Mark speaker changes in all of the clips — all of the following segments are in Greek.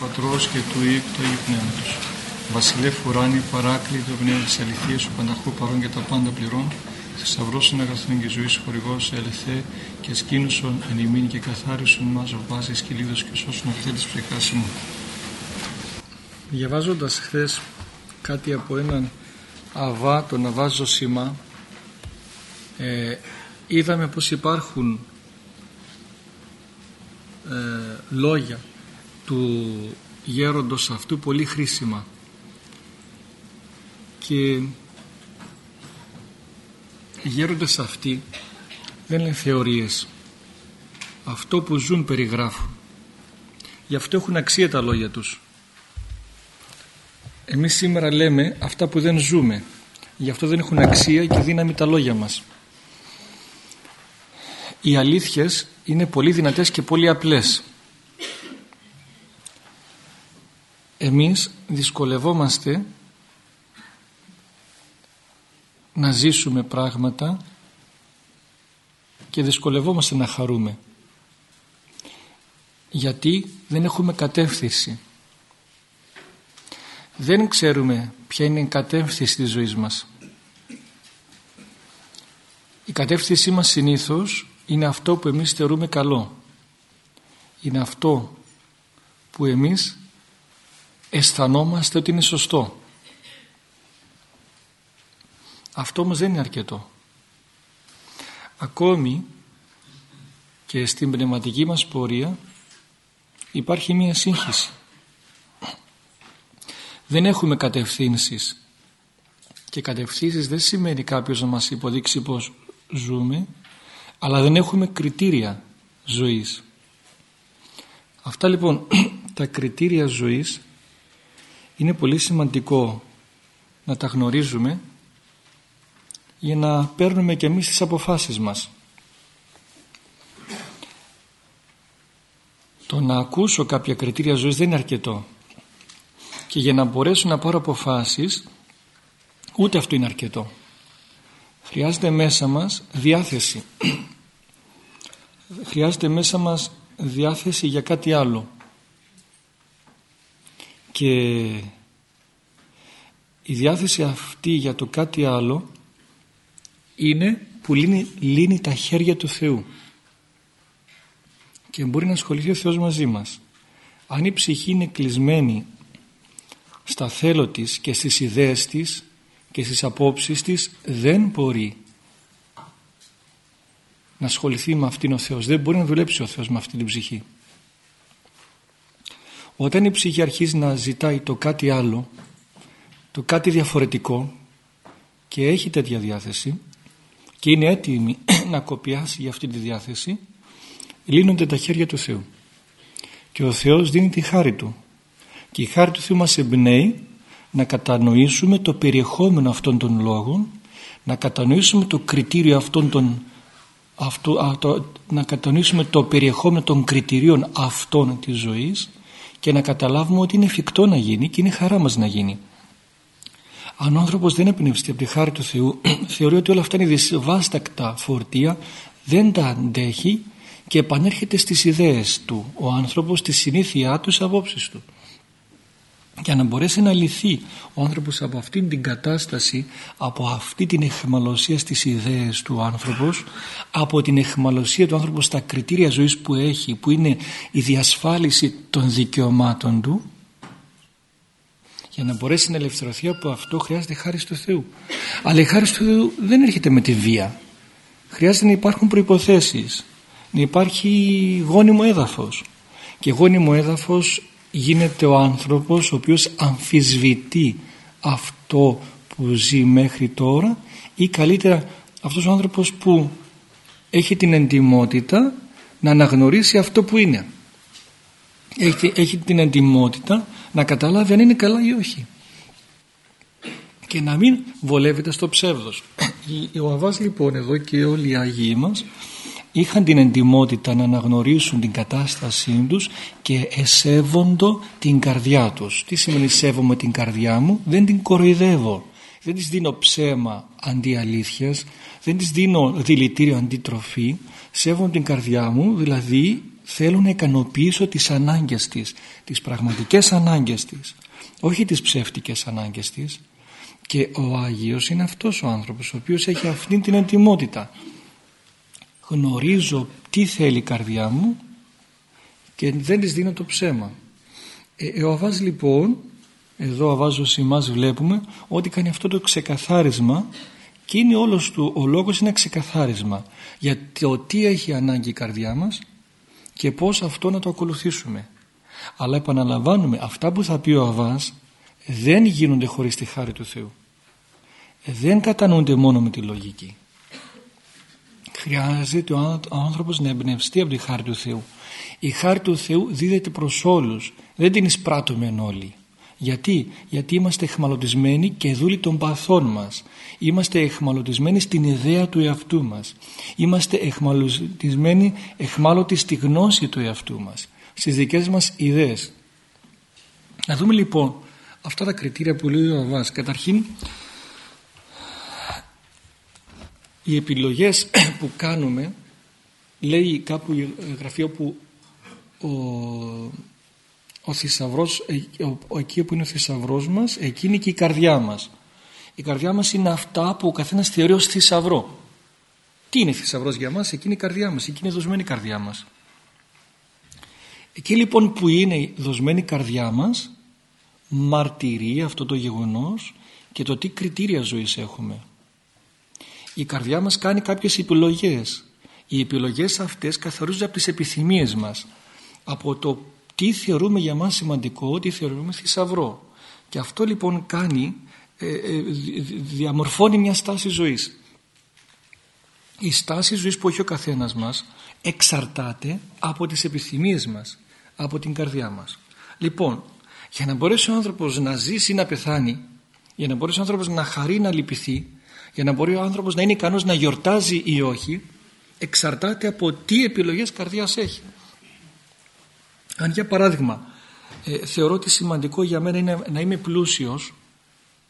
Speaker 1: Πατρός και του Υιού και του Αγίου Πνεύματος. Βασιλεύ ουράνι, παράκλητο πνεύμα της αληθείας σου πανταχού παρών και τα πάντα πληρών, θησαυρώσον αγαθών και ζωής χορηγός ελεθέ και σκήνουσον εν ημίν και καθάρισον μας ο πάσης και λίδος και σώσον αυτή της ψυχάς μου. Διαβάζοντας χθες κάτι από έναν αβά, τον αβά Ζωσιμά, ε, είδαμε πως υπάρχουν ε, λόγια του γέροντος αυτού πολύ χρήσιμα. Και οι γέροντες αυτοί δεν είναι θεωρίες. Αυτό που ζουν περιγράφουν. Γι' αυτό έχουν αξία τα λόγια τους. Εμείς σήμερα λέμε αυτά που δεν ζούμε. Γι' αυτό δεν έχουν αξία και δύναμη τα λόγια μας. Οι αλήθειες είναι πολύ δυνατές και πολύ απλές εμείς δυσκολευόμαστε να ζήσουμε πράγματα και δυσκολευόμαστε να χαρούμε. Γιατί δεν έχουμε κατεύθυνση. Δεν ξέρουμε ποια είναι η κατεύθυνση της ζωής μας. Η κατεύθυνσή μας συνήθως είναι αυτό που εμείς θεωρούμε καλό. Είναι αυτό που εμείς αισθανόμαστε ότι είναι σωστό. Αυτό όμως δεν είναι αρκετό. Ακόμη και στην πνευματική μας πορεία υπάρχει μία σύγχυση. Δεν έχουμε κατευθύνσεις. Και κατευθύνσεις δεν σημαίνει κάποιος να μας υποδείξει πως ζούμε αλλά δεν έχουμε κριτήρια ζωής. Αυτά λοιπόν τα κριτήρια ζωής είναι πολύ σημαντικό να τα γνωρίζουμε για να παίρνουμε και εμείς τις αποφάσεις μας. Το να ακούσω κάποια κριτήρια ζωής δεν είναι αρκετό και για να μπορέσω να πάρω αποφάσεις ούτε αυτό είναι αρκετό. Χρειάζεται μέσα μας διάθεση. Χρειάζεται μέσα μας διάθεση για κάτι άλλο και η διάθεση αυτή για το κάτι άλλο είναι που λύνει, λύνει τα χέρια του Θεού. Και μπορεί να ασχοληθεί ο Θεός μαζί μας. Αν η ψυχή είναι κλεισμένη στα θέλω της και στις ιδέες της και στις απόψεις της δεν μπορεί να ασχοληθεί με αυτήν ο Θεός. Δεν μπορεί να δουλέψει ο Θεός με αυτή την ψυχή όταν η ψυχή αρχίζει να ζητάει το κάτι άλλο, το κάτι διαφορετικό και έχει τέτοια διάθεση και είναι έτοιμη να κοπιάσει για αυτή τη διάθεση, λύνονται τα χέρια του Θεού. Και ο Θεός δίνει τη χάρη Του. Και η χάρη του Θεού μας εμπνέει να κατανοήσουμε το περιεχόμενο αυτών των λόγων, να κατανοήσουμε το κριτήριο αυτών των αυτό, να κατανοήσουμε το περιεχόμενο των κριτηρίων αυτών της ζωής και να καταλάβουμε ότι είναι εφικτό να γίνει και είναι χαρά μας να γίνει. Αν ο άνθρωπος δεν εμπνευστεί από τη χάρη του Θεού θεωρεί ότι όλα αυτά είναι δυσβάστακτα φορτία δεν τα αντέχει και επανέρχεται στις ιδέες του ο άνθρωπος στη συνήθειά του, στις απόψεις του για να μπορέσει να λυθεί ο άνθρωπος από αυτήν την κατάσταση από αυτή την εχμαλωσία στις ιδέες του άνθρωπος από την εχμαλωσία του άνθρωπου στα κριτήρια ζωής που έχει που είναι η διασφάλιση των δικαιωμάτων του για να μπορέσει να ελευθερωθεί από αυτό χρειάζεται χάρη του Θεού. Αλλά η χάρη του Θεού δεν έρχεται με τη βία. Χρειάζεται να υπάρχουν προϋποθέσεις να υπάρχει γόνιμο έδαφος. Και γόνιμο έδαφος γίνεται ο άνθρωπος ο οποίος αμφισβητεί αυτό που ζει μέχρι τώρα ή καλύτερα αυτός ο άνθρωπος που έχει την εντιμότητα να αναγνωρίσει αυτό που είναι. Έχει, έχει την εντιμότητα να καταλάβει αν είναι καλά ή όχι. Και να μην βολεύεται στο ψεύδος. Ο Αβάς λοιπόν εδώ και όλοι οι Αγίοι μας είχαν την εντιμότητα να αναγνωρίσουν την κατάστασή τους και εσέβοντο την καρδιά τους. Τι σημαίνει σέβομαι την καρδιά μου, δεν την κοροϊδεύω. Δεν της δίνω ψέμα αντί αλήθειας, δεν της δίνω δηλητήριο αντί τροφή, σέβομαι την καρδιά μου, δηλαδή θέλω να ικανοποιήσω τις ανάγκες της, τις πραγματικές ανάγκες της, όχι τις ψεύτικες ανάγκες της. Και ο Άγιος είναι αυτός ο άνθρωπος ο οποίος έχει αυτή την εντιμότητα. Γνωρίζω τι θέλει η καρδιά μου και δεν της δίνω το ψέμα. Ε, ε ο Αβάς λοιπόν, εδώ ο Αβάς μας βλέπουμε ότι κάνει αυτό το ξεκαθάρισμα και είναι όλος του, ο λόγος είναι ξεκαθάρισμα για το τι έχει ανάγκη η καρδιά μας και πώς αυτό να το ακολουθήσουμε. Αλλά επαναλαμβάνουμε αυτά που θα πει ο Αβάς δεν γίνονται χωρίς τη χάρη του Θεού. Δεν κατανοούνται μόνο με τη λογική. Χρειάζεται ο άνθρωπος να εμπνευστεί από τη χάρη του Θεού. Η χάρη του Θεού δίδεται προς όλους. Δεν την εισπράττουμε όλοι. Γιατί, γιατί είμαστε εχμαλωτισμένοι και δούλοι των παθών μας. Είμαστε εχμαλωτισμένοι στην ιδέα του εαυτού μας. Είμαστε εχμαλωτισμένοι, εχμάλωτοι στη γνώση του εαυτού μας. Στις δικές μας ιδέες. Να δούμε λοιπόν αυτά τα κριτήρια που λέει ο Αβάς. Καταρχήν, οι επιλογές που κάνουμε, λέει κάπου η γραφείο που ο ο θησαυρός, ε, εκεί που είναι ο θησαυρός μας, εκεί είναι και η καρδιά μας. Η καρδιά μας είναι αυτά που ο καθένας θεωρεί ως θησαυρό. Τι είναι θησαυρός για μας, εκεί είναι η καρδιά μας, εκεί είναι δοσμένη η καρδιά μας. Εκεί λοιπόν που είναι η δοσμένη καρδιά μας, μαρτυρεί αυτό το γεγονός και το τι κριτήρια ζωής έχουμε. Η καρδιά μας κάνει κάποιες επιλογές. Οι επιλογές αυτές καθορίζονται από τις επιθυμίες μας, από το τι θεωρούμε για μας σημαντικό, τι θεωρούμε θησαυρό. Και αυτό λοιπόν κάνει, ε, ε, διαμορφώνει μια στάση ζωής. Η στάση ζωής που έχει ο καθένας μας εξαρτάται από τις επιθυμίες μας, από την καρδιά μας. Λοιπόν, για να μπορέσει ο άνθρωπος να ζήσει ή να πεθάνει, για να μπορέσει ο άνθρωπος να χαρεί να λυπηθεί, για να μπορεί ο άνθρωπος να είναι ικανός να γιορτάζει ή όχι, εξαρτάται από τι επιλογές καρδιάς έχει. Αν για παράδειγμα ε, θεωρώ ότι σημαντικό για μένα είναι να είμαι πλούσιος,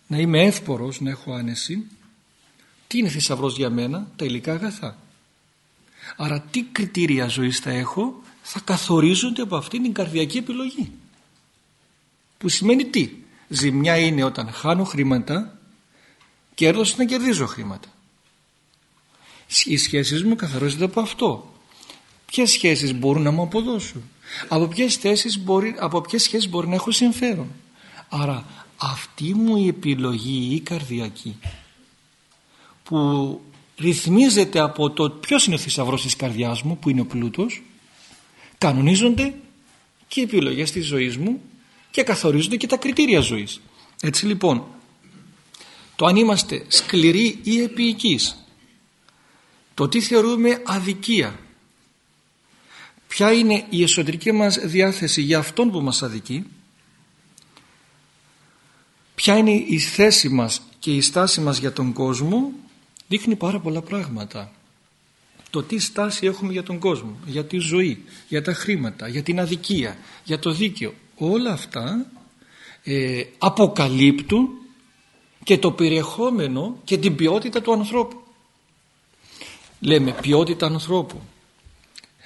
Speaker 1: να είμαι εύπορος, να έχω άνεση, τι είναι θησαυρός για μένα, τα υλικά αγαθά. Άρα τι κριτήρια ζωής θα έχω θα καθορίζονται από αυτήν την καρδιακή επιλογή. Που σημαίνει τι; Ζημιά είναι όταν χάνω χρήματα και είναι να κερδίζω χρήματα. Οι σχέσεις μου καθορίζονται από αυτό. Ποιες σχέσεις μπορούν να μου αποδώσουν; Από ποιες, θέσεις μπορεί, από ποιες σχέσεις μπορεί να έχω συμφέρον; Άρα αυτή μου η επιλογή η καρδιακή που ρυθμίζεται από το ποιος είναι ο θησαυρός της καρδιάς μου που είναι ο πλούτος κανονίζονται και οι επιλογές της ζωής μου και καθορίζονται και τα κριτήρια ζωής έτσι λοιπόν το αν είμαστε σκληροί ή επίοικείς. Το τι θεωρούμε αδικία. Ποια είναι η εσωτερική μας διάθεση για αυτόν που μας αδικεί. Ποια είναι η θέση μας και η στάση μας για τον κόσμο. Δείχνει πάρα πολλά πράγματα. Το τι στάση έχουμε για τον κόσμο. Για τη ζωή, για τα χρήματα για την αδικία, για το δίκαιο. Όλα αυτά ε, αποκαλύπτουν και το περιεχόμενο και την ποιότητα του ανθρώπου λέμε ποιότητα ανθρώπου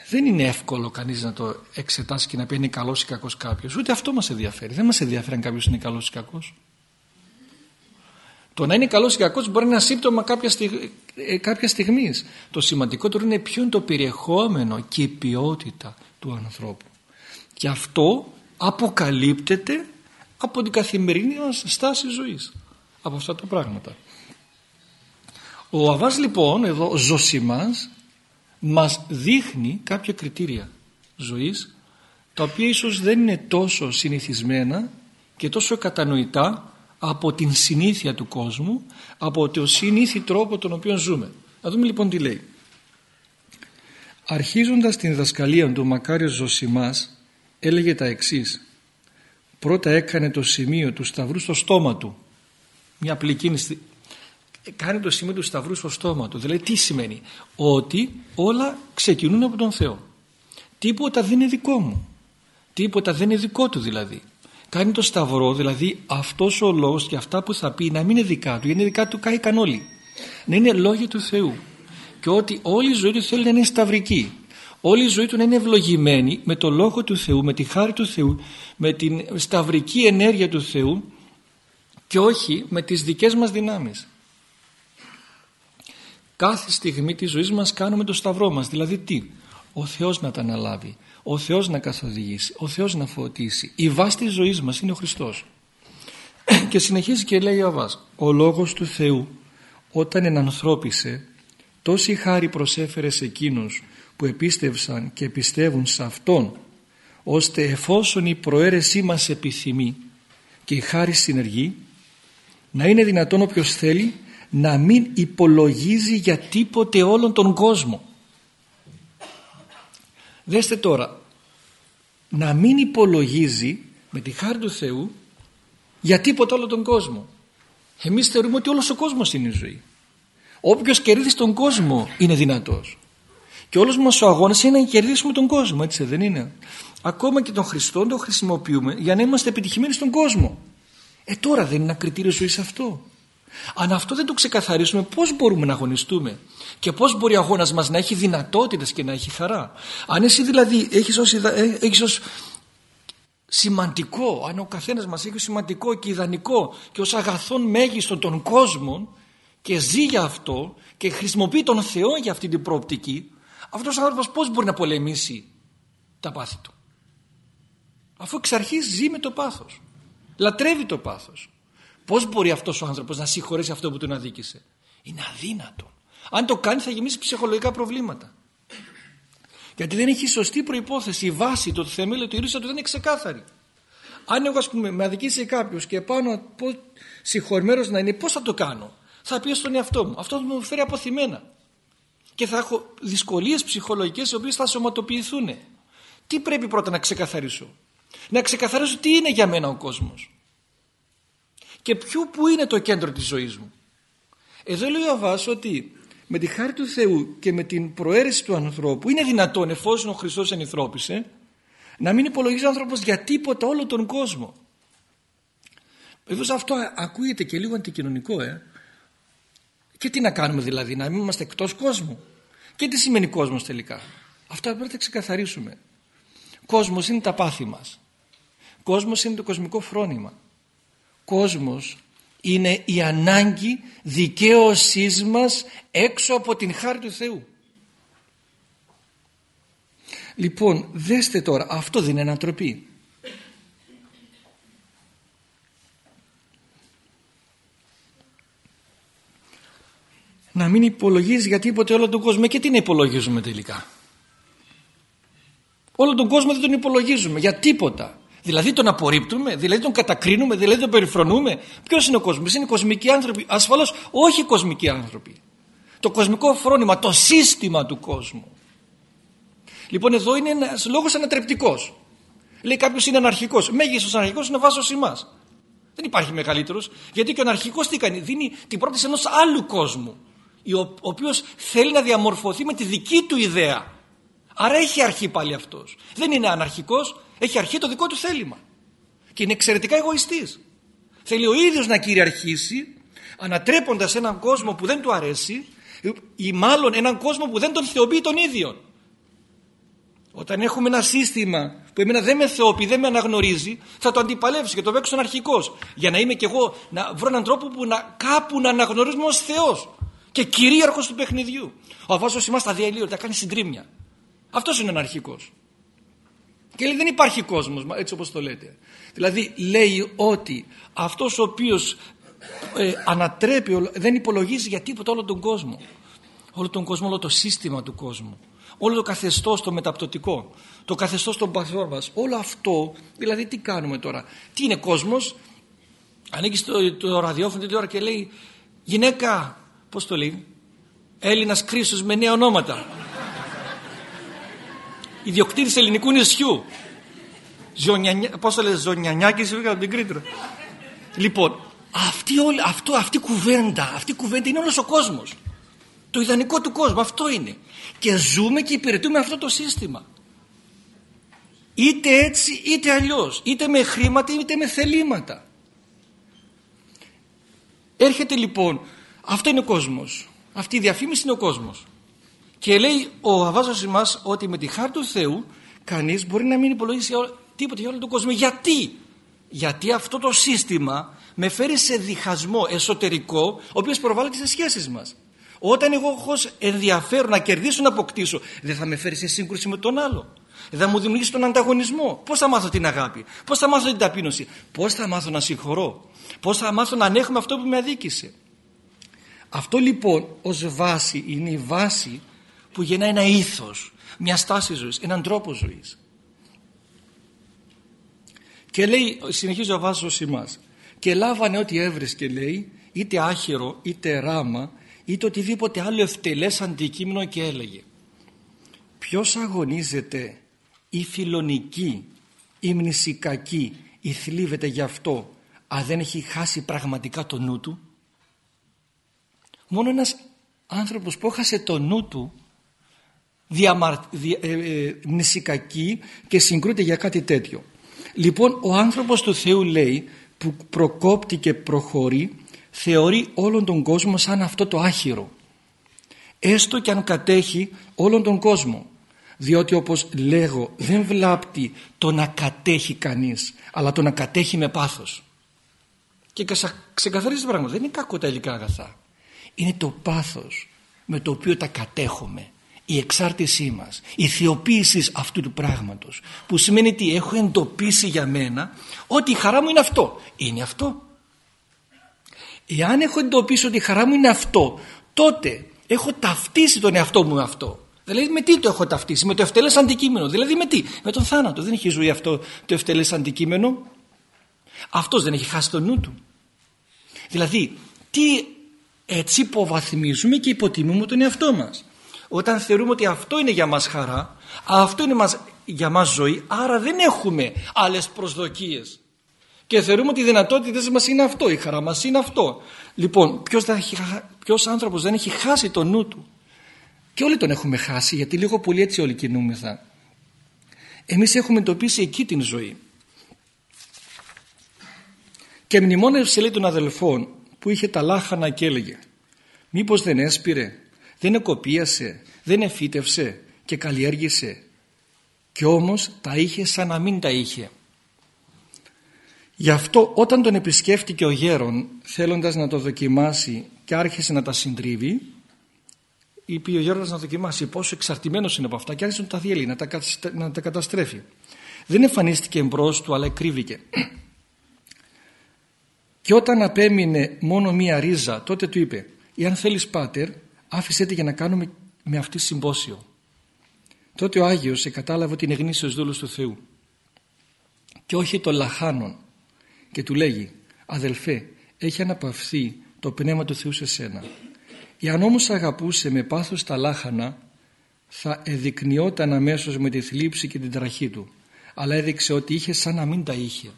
Speaker 1: δεν είναι εύκολο κανείς να το εξετάσει και να πει είναι καλός ή κακός κάποιος. Ούτε αυτό μας ενδιαφέρει. Δεν μας ενδιαφέρει αν κάποιος είναι καλός ή κακός. Το να είναι καλός ή κακός μπορεί να είναι ένα σύμπτωμα κάποια, στιγ... Ε, κάποια στιγμής. Το σημαντικότερο είναι ποιο είναι το περιεχόμενο και η ποιότητα του ανθρώπου. Και αυτό αποκαλύπτεται από την καθημερινή μας στάση ζωής. Από αυτά τα πράγματα. Ο Αβάς λοιπόν εδώ ζωσιμάς μας δείχνει κάποια κριτήρια ζωής τα οποία ίσως δεν είναι τόσο συνηθισμένα και τόσο κατανοητά από την συνήθεια του κόσμου από το συνήθι τρόπο τον οποίο ζούμε. Να δούμε λοιπόν τι λέει. Αρχίζοντας την διδασκαλία του Μακάριος Ζωσιμάς έλεγε τα εξής. Πρώτα έκανε το σημείο του σταυρού στο στόμα του. Μια απλή κίνηση κάνει το σημείο του σταυρού στο στόμα του. Δηλαδή τι σημαίνει; Ότι όλα ξεκινούν από τον Θεό. Τίποτα δεν είναι δικό μου. Τίποτα δεν είναι δικό του δηλαδή. Κάνει το σταυρό, δηλαδή αυτός ο λόγος και αυτά που θα πει να μην είναι δικά του, γιατί είναι δικά του κάηκαν όλοι. Να είναι λόγια του Θεού. Και ότι όλη η ζωή του θέλει να είναι σταυρική. όλη η ζωή του να είναι ευλογημένη με το Λόγο του Θεού, με τη χάρη του Θεού, με την σταυρική ενέργεια του Θεού και όχι με τις δικές μας δυνάμεις. Κάθε στιγμή της ζωής μας κάνουμε το σταυρό μας. Δηλαδή τι, ο Θεός να τα αναλάβει, ο Θεός να καθοδηγήσει, ο Θεός να φωτίσει. Η βάση της ζωής μας είναι ο Χριστός. Και συνεχίζει και λέει ο Αβάς, ο Λόγος του Θεού όταν ενανθρώπισε τόση χάρη προσέφερες σε εκείνους που επίστευσαν και πιστεύουν σε Αυτόν ώστε εφόσον η προαίρεσή μας επιθυμεί και η χάρη συνεργεί να είναι δυνατόν όποιος θέλει να μην υπολογίζει για τίποτε όλον τον κόσμο. Δέστε τώρα, να μην υπολογίζει με τη χάρη του Θεού για τίποτε όλον τον κόσμο. Εμείς θεωρούμε ότι όλος ο κόσμος είναι η ζωή. Όποιος κερδίσει τον κόσμο είναι δυνατός. Και όλος μας ο αγώνας είναι να κερδίσουμε τον κόσμο, έτσι δεν είναι. Ακόμα και τον Χριστό τον χρησιμοποιούμε για να είμαστε επιτυχημένοι στον κόσμο. Ε τώρα δεν είναι ένα κριτήριο ζωής αυτό. Αν αυτό δεν το ξεκαθαρίσουμε πώς μπορούμε να αγωνιστούμε; Και πώς μπορεί ο αγώνας μας να έχει δυνατότητες και να έχει χαρά; Αν εσύ δηλαδή έχεις ως, ε, έχεις ως σημαντικό, αν ο καθένας μας έχει σημαντικό και ιδανικό και ως αγαθόν μέγιστο των κόσμων και ζει για αυτό και χρησιμοποιεί τον Θεό για αυτή την προοπτική αυτός ο άνθρωπος πώς μπορεί να πολεμήσει τα πάθη του; Αφού εξ αρχής ζει με το πάθος λατρεύει το πάθος. Πώς μπορεί αυτός ο άνθρωπος να συγχωρέσει αυτό που τον αδίκησε; Είναι αδύνατο αν το κάνει θα γεμίσει ψυχολογικά προβλήματα. Γιατί δεν έχει σωστή προϋπόθεση. Η βάση το θεμέλιο του ήρουσα του δεν είναι ξεκάθαρη. Αν εγώ ας πούμε με αδικήσει κάποιος και πάω να πω συγχωρημένος να είναι πώς θα το κάνω; Θα πει στον εαυτό μου αυτό μου φέρει αποθυμένα. Και θα έχω δυσκολίες ψυχολογικές οι οποίες θα σωματοποιηθούν τι πρέπει πρώτα να ξεκαθαρίσω; Να ξεκαθαρίσω τι είναι για μένα ο κόσμος και ποιο που είναι το κέντρο της ζωής μου εδώ λέει ο Αβάς ότι με τη χάρη του Θεού και με την προαίρεση του ανθρώπου είναι δυνατόν εφόσον ο Χριστός ενηθρώπησε να μην υπολογίζει ο άνθρωπος για τίποτα όλο τον κόσμο εδώ αυτό ακούγεται και λίγο αντικοινωνικό ε και τι να κάνουμε δηλαδή, να μην είμαστε εκτός κόσμου. Και τι σημαίνει κόσμος τελικά. Αυτά πρέπει να τα ξεκαθαρίσουμε. Κόσμος είναι τα πάθη μας. Κόσμος είναι το κοσμικό φρόνημα. Κόσμος είναι η ανάγκη δικαίωσής μας έξω από την χάρη του Θεού. Λοιπόν, δέστε τώρα, αυτό δεν είναι ανατροπή. να μην υπολογίζεις για τίποτε όλο τον κόσμο. Και τι να υπολογίζουμε τελικά; Όλο τον κόσμο δεν τον υπολογίζουμε για τίποτα. Δηλαδή τον απορρίπτουμε, δηλαδή τον κατακρίνουμε, δηλαδή τον περιφρονούμε. Ποιος είναι ο κόσμος, είναι οι κοσμικοί άνθρωποι. Ασφαλώς όχι οι κοσμικοί άνθρωποι. Το κοσμικό φρόνημα, το σύστημα του κόσμου. Λοιπόν, εδώ είναι ένας λόγος ανατρεπτικός. Λέει κάποιος είναι αναρχικός. Μέγιστος αναρχικός είναι ο βάσος εμά. Δεν υπάρχει μεγαλύτερος. Γιατί και ο αναρχικός τι κάνει, δίνει την πρόταση ενός άλλου κόσμου ο οποίος θέλει να διαμορφωθεί με τη δική του ιδέα. Άρα έχει αρχή πάλι αυτός. Δεν είναι αναρχικός, έχει αρχή το δικό του θέλημα. Και είναι εξαιρετικά εγωιστής. Θέλει ο ίδιος να κυριαρχήσει ανατρέποντας έναν κόσμο που δεν του αρέσει ή μάλλον έναν κόσμο που δεν τον θεοποιεί τον ίδιο. Όταν έχουμε ένα σύστημα που εμένα δεν με θεοποιεί, δεν με αναγνωρίζει, θα το αντιπαλεύσει και το παίξω αρχικός. Για να είμαι κι εγώ, να βρω έναν τρόπο που να, κάπου να αναγνωρίζουμε ως Θεός και κυρίαρχος του παιχνιδιού. Ο Αβάσο εμά τα διαλύει, τα κάνει συντρίμια. Αυτός είναι αναρχικός. Και λέει δεν υπάρχει κόσμος, έτσι όπως το λέτε. Δηλαδή λέει ότι αυτός ο οποίος ε, ανατρέπει, δεν υπολογίζει για τίποτα όλο τον κόσμο. Όλο τον κόσμο, όλο το σύστημα του κόσμου. Όλο το καθεστώς το μεταπτωτικό. Το καθεστώς των παθών μα. Όλο αυτό, δηλαδή τι κάνουμε τώρα. Τι είναι κόσμος, ανοίγει το, το ραδιόφωνο την ώρα και λέει γυναίκα πώς το λέει, Έλληνας κρίσος με νέα ονόματα. Ιδιοκτήτης ελληνικού νησιού. Ζωνιανιά, πώς το λέει, Ζωνιανιάκης από την Κρήτρο. Λοιπόν, αυτή, όλη, αυτό, αυτή κουβέντα, αυτή η κουβέντα είναι όλος ο κόσμος. Το ιδανικό του κόσμου, αυτό είναι. Και ζούμε και υπηρετούμε αυτό το σύστημα. Είτε έτσι είτε αλλιώς, είτε με χρήματα είτε με θελήματα. Έρχεται λοιπόν αυτό είναι ο κόσμος. Αυτή η διαφήμιση είναι ο κόσμος. Και λέει ο Αβάζος μας ότι με τη χάρη του Θεού κανείς μπορεί να μην υπολογίσει τίποτα για όλο τον κόσμο. Γιατί; Γιατί αυτό το σύστημα με φέρει σε διχασμό εσωτερικό ο οποίος προβάλλεται στις σχέσεις μας. Όταν εγώ έχω ενδιαφέρον να κερδίσω να αποκτήσω δεν θα με φέρει σε σύγκρουση με τον άλλο. Δεν θα μου δημιουργήσει τον ανταγωνισμό. Πώς θα μάθω την αγάπη, πώς θα μάθω την ταπείνωση, πώς θα μάθω να συγχωρώ, πώς θα μάθω να ανέχομαι αυτό που με αδίκησε; Αυτό λοιπόν ως βάση είναι η βάση που γεννά ένα ήθος, μια στάση ζωής, έναν τρόπο ζωής. Και λέει, συνεχίζει ο Βάσος εμάς, και λάβανε ό,τι έβρισκε λέει, είτε άχυρο, είτε ράμα, είτε οτιδήποτε άλλο ευτελές αντικείμενο και έλεγε ποιος αγωνίζεται η φιλονική, η μνησικακή, η θλίβεται γι' αυτό αν δεν έχει χάσει πραγματικά το νου του; Μόνο ένας άνθρωπος που έχασε το νου του διαμαρ... δια... ε, ε, και συγκρούεται για κάτι τέτοιο. Λοιπόν ο άνθρωπος του Θεού λέει που προκόπτει και προχωρεί θεωρεί όλον τον κόσμο σαν αυτό το άχυρο. Έστω και αν κατέχει όλον τον κόσμο. Διότι όπως λέγω δεν βλάπτει το να κατέχει κανείς αλλά το να κατέχει με πάθος και ξεκαθαρίζει το πράγμα. Δεν είναι κακό τα υλικά αγαθά. Είναι το πάθος με το οποίο τα κατέχουμε η εξάρτησή μας η θεοποίηση αυτού του πράγματος που σημαίνει ότι έχω εντοπίσει για μένα ότι η χαρά μου είναι αυτό είναι αυτό Εάν έχω εντοπίσει ότι η χαρά μου είναι αυτό, τότε έχω ταυτίσει τον εαυτό μου με αυτό. Δηλαδή με τι το έχω ταυτίσει, με το ευτελέ αντικείμενο. Δηλαδή με τι, με τον θάνατο. Δεν έχει ζωή αυτό το ευτελέ αντικείμενο. Αυτός δεν έχει χάσει το νου του. Δηλαδή, τι έτσι υποβαθμίζουμε και υποτιμούμε τον εαυτό μας. Όταν θεωρούμε ότι αυτό είναι για μας χαρά, αυτό είναι για μας ζωή, άρα δεν έχουμε άλλες προσδοκίες και θεωρούμε ότι οι δυνατότητες μας είναι αυτό, η χαρά μας είναι αυτό. Λοιπόν, ποιος άνθρωπος δεν έχει χάσει το νου του; Και όλοι τον έχουμε χάσει, γιατί λίγο πολύ έτσι όλοι κινούμεθα. Εμείς έχουμε εντοπίσει εκεί την ζωή. Και μνημόνευσε λέει των αδελφών που είχε τα λάχανα και έλεγε μήπως δεν έσπηρε, δεν εκοπίασε, δεν εφύτευσε και καλλιέργησε και όμως τα είχε σαν να μην τα είχε. Γι' αυτό όταν τον επισκέφτηκε ο γέρον θέλοντας να το δοκιμάσει και άρχισε να τα συντρίβει είπε ο γέροντας να δοκιμάσει πόσο εξαρτημένος είναι από αυτά και άρχισε να τα διέλει, να τα, να τα καταστρέφει. Δεν εμφανίστηκε εμπρός του αλλά εκρύβηκε. Και όταν απέμεινε μόνο μία ρίζα τότε του είπε «Εάν θέλεις πάτερ άφησέ τη για να κάνουμε με αυτή συμπόσιο». Τότε ο Άγιος κατάλαβε ότι είναι γνήσιος δούλος του Θεού και όχι το λαχάνων και του λέγει «Αδελφέ, έχει αναπαυθεί το Πνεύμα του Θεού σε σένα». Εάν όμως αγαπούσε με πάθος τα λάχανα θα εδεικνυόταν αμέσως με τη θλίψη και την τραχή του αλλά έδειξε ότι είχε σαν να μην τα είχε.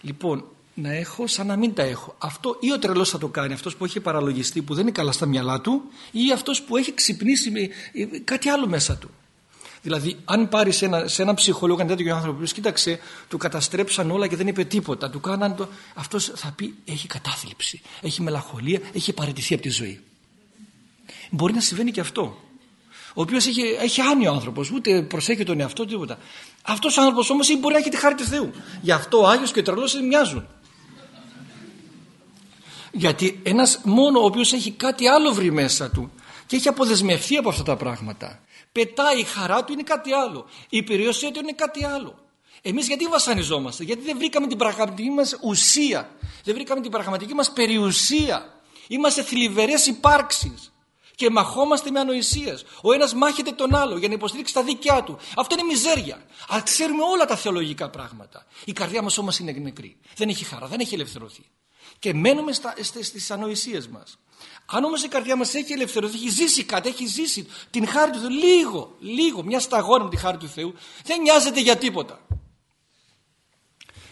Speaker 1: Λοιπόν, να έχω σαν να μην τα έχω. Αυτό ή ο τρελός θα το κάνει, αυτός που έχει παραλογιστεί που δεν είναι καλά στα μυαλά του ή αυτός που έχει ξυπνήσει με κάτι άλλο μέσα του. Δηλαδή, αν πάρεις σε, ένα, σε έναν ψυχολόγο ένα τέτοιο άνθρωπο, κοίταξε, του καταστρέψαν όλα και δεν είπε τίποτα, του κάναν το. Αυτός θα πει: Έχει κατάθλιψη, έχει μελαγχολία, έχει παραιτηθεί από τη ζωή. Μπορεί να συμβαίνει και αυτό. Ο οποίος έχει, έχει άνιο άνθρωπος, ούτε προσέχει τον εαυτό του, τίποτα. Αυτός ο άνθρωπος όμως μπορεί να έχει τη χάρη του Θεού. Γι' αυτό ο Άγιος και ο τρελός μοιάζουν. Γιατί ένας μόνο ο οποίος έχει κάτι άλλο βρει μέσα του και έχει αποδεσμευθεί από αυτά τα πράγματα πετάει η χαρά του είναι κάτι άλλο. Η περιουσία του είναι κάτι άλλο. Εμείς γιατί βασανιζόμαστε, γιατί δεν βρήκαμε την πραγματική μας ουσία, δεν βρήκαμε την πραγματική μας περιουσία. Είμαστε θλιβερές υπάρξεις και μαχόμαστε με ανοησίες. Ο ένας μάχεται τον άλλο για να υποστηρίξει τα δίκαιά του. Αυτό είναι μιζέρια. Αλλά ξέρουμε όλα τα θεολογικά πράγματα. Η καρδιά μας όμως είναι νεκρή. Δεν έχει χαρά, δεν έχει ελευθερωθεί. Και μένουμε στα, στις ανοησίες μας. Αν όμως η καρδιά μας έχει ελευθερωθεί, έχει ζήσει κάτι, έχει ζήσει την χάρη του Θεού, λίγο, λίγο, μια σταγόνα με τη χάρη του Θεού, δεν νοιάζεται για τίποτα.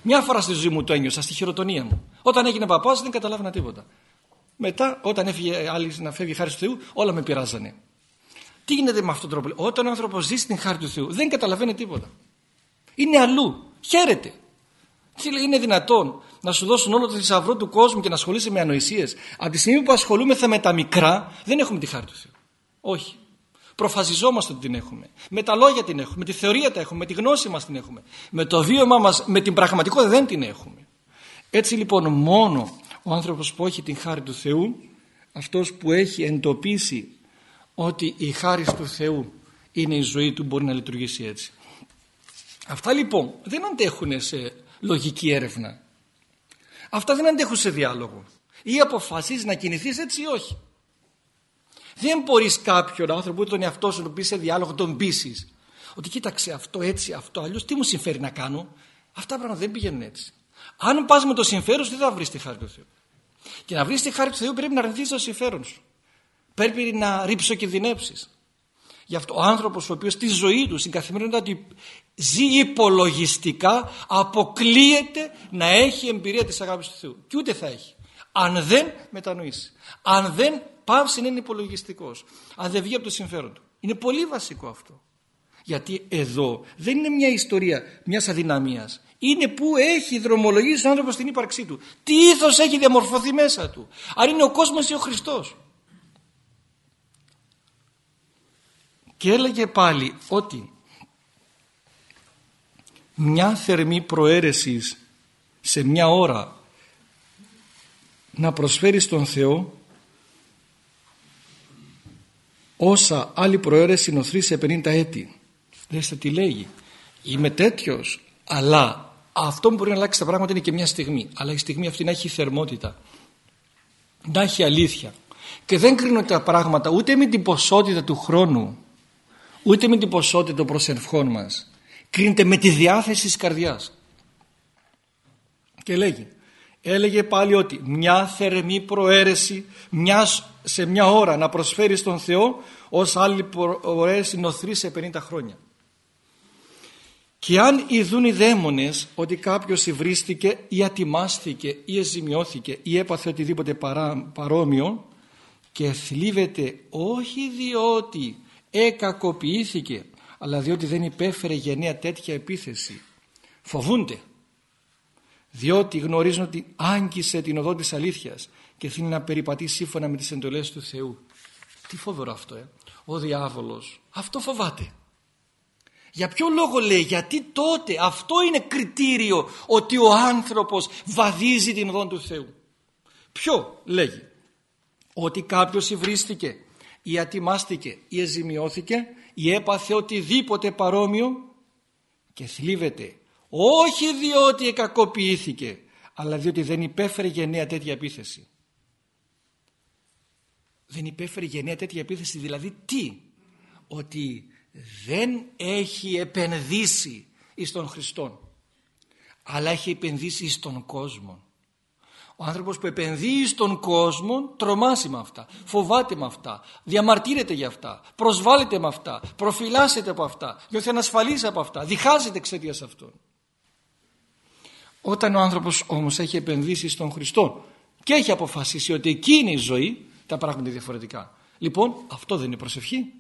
Speaker 1: Μια φορά στη ζωή μου το ένιωσα, στη χειροτονία μου. Όταν έγινε παπάς δεν καταλάβαινα τίποτα. Μετά, όταν έφυγε άλλη να φεύγει η χάρη του Θεού, όλα με πειράζανε. Τι γίνεται με αυτόν τον τρόπο; Όταν ο άνθρωπος ζει την χάρη του Θεού, δεν καταλαβαίνει τίποτα. Είναι αλλού. Χαίρεται. Είναι δυνατόν να σου δώσουν όλο το θησαυρό του κόσμου και να ασχολείσαι με ανοησίες. Από τη στιγμή που ασχολούμεθα με τα μικρά δεν έχουμε τη χάρη του Θεού. Όχι. Προφασιζόμαστε ότι την έχουμε. Με τα λόγια την έχουμε, με τη θεωρία τα έχουμε, με τη γνώση μας την έχουμε. Με το βίωμά μας, με την πραγματικότητα δεν την έχουμε. Έτσι λοιπόν μόνο ο άνθρωπος που έχει την χάρη του Θεού, αυτός που έχει εντοπίσει ότι η χάρη του Θεού είναι η ζωή του μπορεί να λειτουργήσει έτσι. Αυτά λοιπόν δεν αντέχουν σε λογική έρευνα. Αυτά δεν αντέχουν σε διάλογο. Ή αποφασίζεις να κινηθείς έτσι ή όχι. Δεν μπορείς κάποιον άνθρωπο ούτε τον εαυτό σου να πεις σε διάλογο, τον πείσεις. Ότι κοίταξε αυτό έτσι, αυτό αλλιώς, τι μου συμφέρει να κάνω; Αυτά πράγματα δεν πηγαίνουν έτσι. Αν πας με το συμφέρον σου, δεν θα βρεις τη χάρη του Θεού. Και να βρεις τη χάρη του Θεού πρέπει να αρνηθείς το συμφέρον σου. Πρέπει να ρηψοκινδυνεύσει. Γι' αυτό ο άνθρωπος ο οποίος στη ζωή του, στην καθημερινότητα ζει υπολογιστικά, αποκλείεται να έχει εμπειρία της αγάπης του Θεού. Και ούτε θα έχει. Αν δεν μετανοήσει. Αν δεν πάψει να είναι υπολογιστικός. Αν δεν βγει από το συμφέρον του. Είναι πολύ βασικό αυτό. Γιατί εδώ δεν είναι μια ιστορία μιας αδυναμίας. Είναι που έχει δρομολογήσει ο άνθρωπος την ύπαρξή του. Τι ήθος έχει διαμορφωθεί μέσα του. Αν είναι ο κόσμος ή ο Χριστός. Και έλεγε πάλι ότι μια θερμή προαίρεσης σε μια ώρα να προσφέρει στον Θεό όσα άλλη προαίρεση νοθρεί σε 50 έτη. Δέστε τι λέγει. Είμαι τέτοιος, αλλά αυτό που μπορεί να αλλάξει τα πράγματα είναι και μια στιγμή. Αλλά η στιγμή αυτή να έχει θερμότητα, να έχει αλήθεια. Και δεν κρίνονται τα πράγματα ούτε με την ποσότητα του χρόνου, ούτε με την ποσότητα των προσευχών μας. Κρίνεται με τη διάθεση της καρδιάς. Και λέγει, έλεγε πάλι ότι μια θερμή προαίρεση μιας, σε μια ώρα να προσφέρεις στον Θεό ως άλλη προαίρεση νοθρή σε 50 χρόνια. Και αν ειδούν οι δαίμονες ότι κάποιος υβρίστηκε ή ατιμάστηκε ή εζημιώθηκε ή έπαθε οτιδήποτε παρά, παρόμοιο και θλίβεται όχι διότι εκακοποιήθηκε αλλά διότι δεν υπέφερε γενναία τέτοια επίθεση φοβούνται διότι γνωρίζουν ότι άγγισε την οδό της αλήθειας και θέλει να περιπατεί σύμφωνα με τις εντολές του Θεού. Τι φοβερό αυτό, ε. Ο διάβολος. Αυτό φοβάται. Για ποιο λόγο λέει, γιατί τότε αυτό είναι κριτήριο ότι ο άνθρωπος βαδίζει την οδό του Θεού. Ποιο λέγει, ότι κάποιος υβρίστηκε ή ατιμάστηκε ή εζημιώθηκε ή έπαθε οτιδήποτε παρόμοιο και θλίβεται. Όχι διότι εκακοποιήθηκε αλλά διότι δεν υπέφερε γενναία τέτοια επίθεση. Δεν υπέφερε γενναία τέτοια επίθεση δηλαδή τι; Ότι δεν έχει επενδύσει εις τον Χριστόν αλλά έχει επενδύσει στον κόσμο ο άνθρωπος που επενδύει στον κόσμο τρομάσει με αυτά, φοβάται με αυτά, διαμαρτύρεται για αυτά, προσβάλλεται με αυτά, προφυλάσσεται από αυτά, νιώθει ανασφαλής από αυτά, διχάζεται εξαιτίας αυτών. Όταν ο άνθρωπος όμως έχει επενδύσει στον Χριστό και έχει αποφασίσει ότι εκεί είναι η ζωή, τα πράγματα είναι διαφορετικά. Λοιπόν, αυτό δεν είναι προσευχή.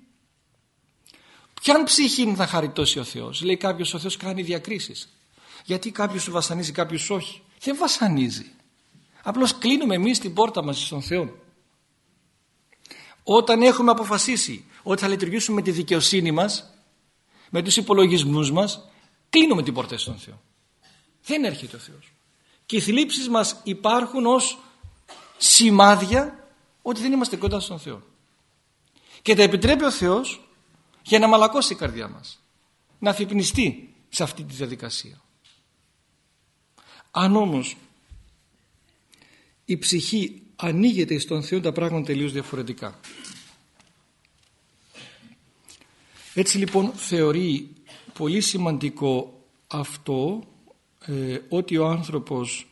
Speaker 1: Ποιαν ψυχή θα χαριτώσει ο Θεός. Λέει κάποιος ο Θεός κάνει διακρίσεις. Γιατί κάποιος του βασανίζει, κάποιος όχι. Δεν βασανίζει. Απλώς κλείνουμε εμείς την πόρτα μας στον Θεό. Όταν έχουμε αποφασίσει ότι θα λειτουργήσουμε με τη δικαιοσύνη μας, με τους υπολογισμούς μας, κλείνουμε την πόρτα στον Θεό. Δεν έρχεται ο Θεός. Και οι θλίψεις μας υπάρχουν ως σημάδια ότι δεν είμαστε κοντά στον Θεό. Και τα επιτρέπει ο Θεός για να μαλακώσει η καρδιά μας. Να αφυπνιστεί σε αυτή τη διαδικασία. Αν όμως η ψυχή ανοίγεται στον Θεό τα πράγματα τελείως διαφορετικά. Έτσι λοιπόν θεωρεί πολύ σημαντικό αυτό ε, ότι ο άνθρωπος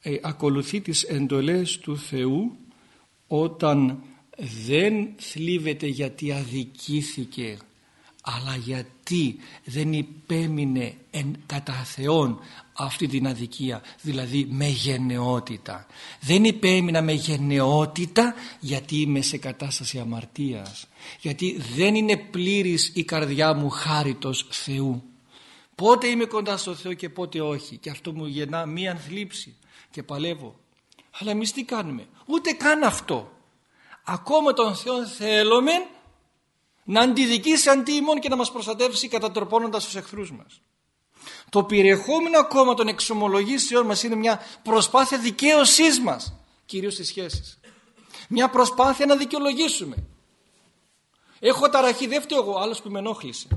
Speaker 1: ε, ακολουθεί τις εντολές του Θεού όταν δεν θλίβεται γιατί αδικήθηκε αλλά γιατί δεν υπέμεινε εν, κατά Θεόν αυτή την αδικία δηλαδή με γενναιότητα. Δεν υπέμεινα με γενναιότητα γιατί είμαι σε κατάσταση αμαρτίας. Γιατί δεν είναι πλήρης η καρδιά μου χάριτος Θεού. Πότε είμαι κοντά στο Θεό και πότε όχι. Και αυτό μου γεννά μία θλίψη. Και παλεύω. Αλλά εμείς τι κάνουμε; Ούτε καν αυτό. Ακόμα τον Θεό θέλουμε να αντιδικήσει αντί ημών και να μας προστατεύσει κατατροπώνοντας τους εχθρούς μας. Το περιεχόμενο ακόμα των εξομολογήσεων μας είναι μια προσπάθεια δικαίωσής μας, κυρίως στις σχέσεις. Μια προσπάθεια να δικαιολογήσουμε. Έχω ταραχή, δεν φταίω εγώ, άλλος που με ενόχλησε.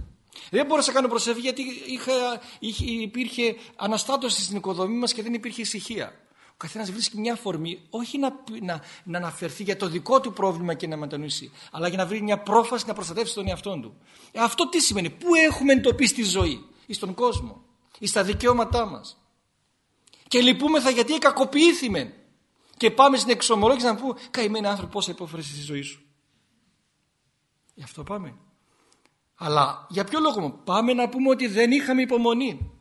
Speaker 1: Δεν μπορούσα να κάνω προσευχή γιατί είχα, είχε, υπήρχε αναστάτωση στην οικοδομή μας και δεν υπήρχε ησυχία. Ο καθένας βρίσκει μια αφορμή όχι να, να, να αναφερθεί για το δικό του πρόβλημα και να μετανοήσει αλλά για να βρει μια πρόφαση να προστατεύσει τον εαυτό του. Ε, αυτό τι σημαίνει, πού έχουμε εντοπίσει τη ζωή, εις τον κόσμο, εις τα δικαιώματά μας. Και λυπούμεθα γιατί κακοποιήθημε και πάμε στην εξομολόγηση να πούμε καημένοι άνθρωποι πόσα υπόφερες στη ζωή σου; Γι' αυτό πάμε. Αλλά για ποιο λόγο; Πάμε να πούμε ότι δεν είχαμε υπομονή.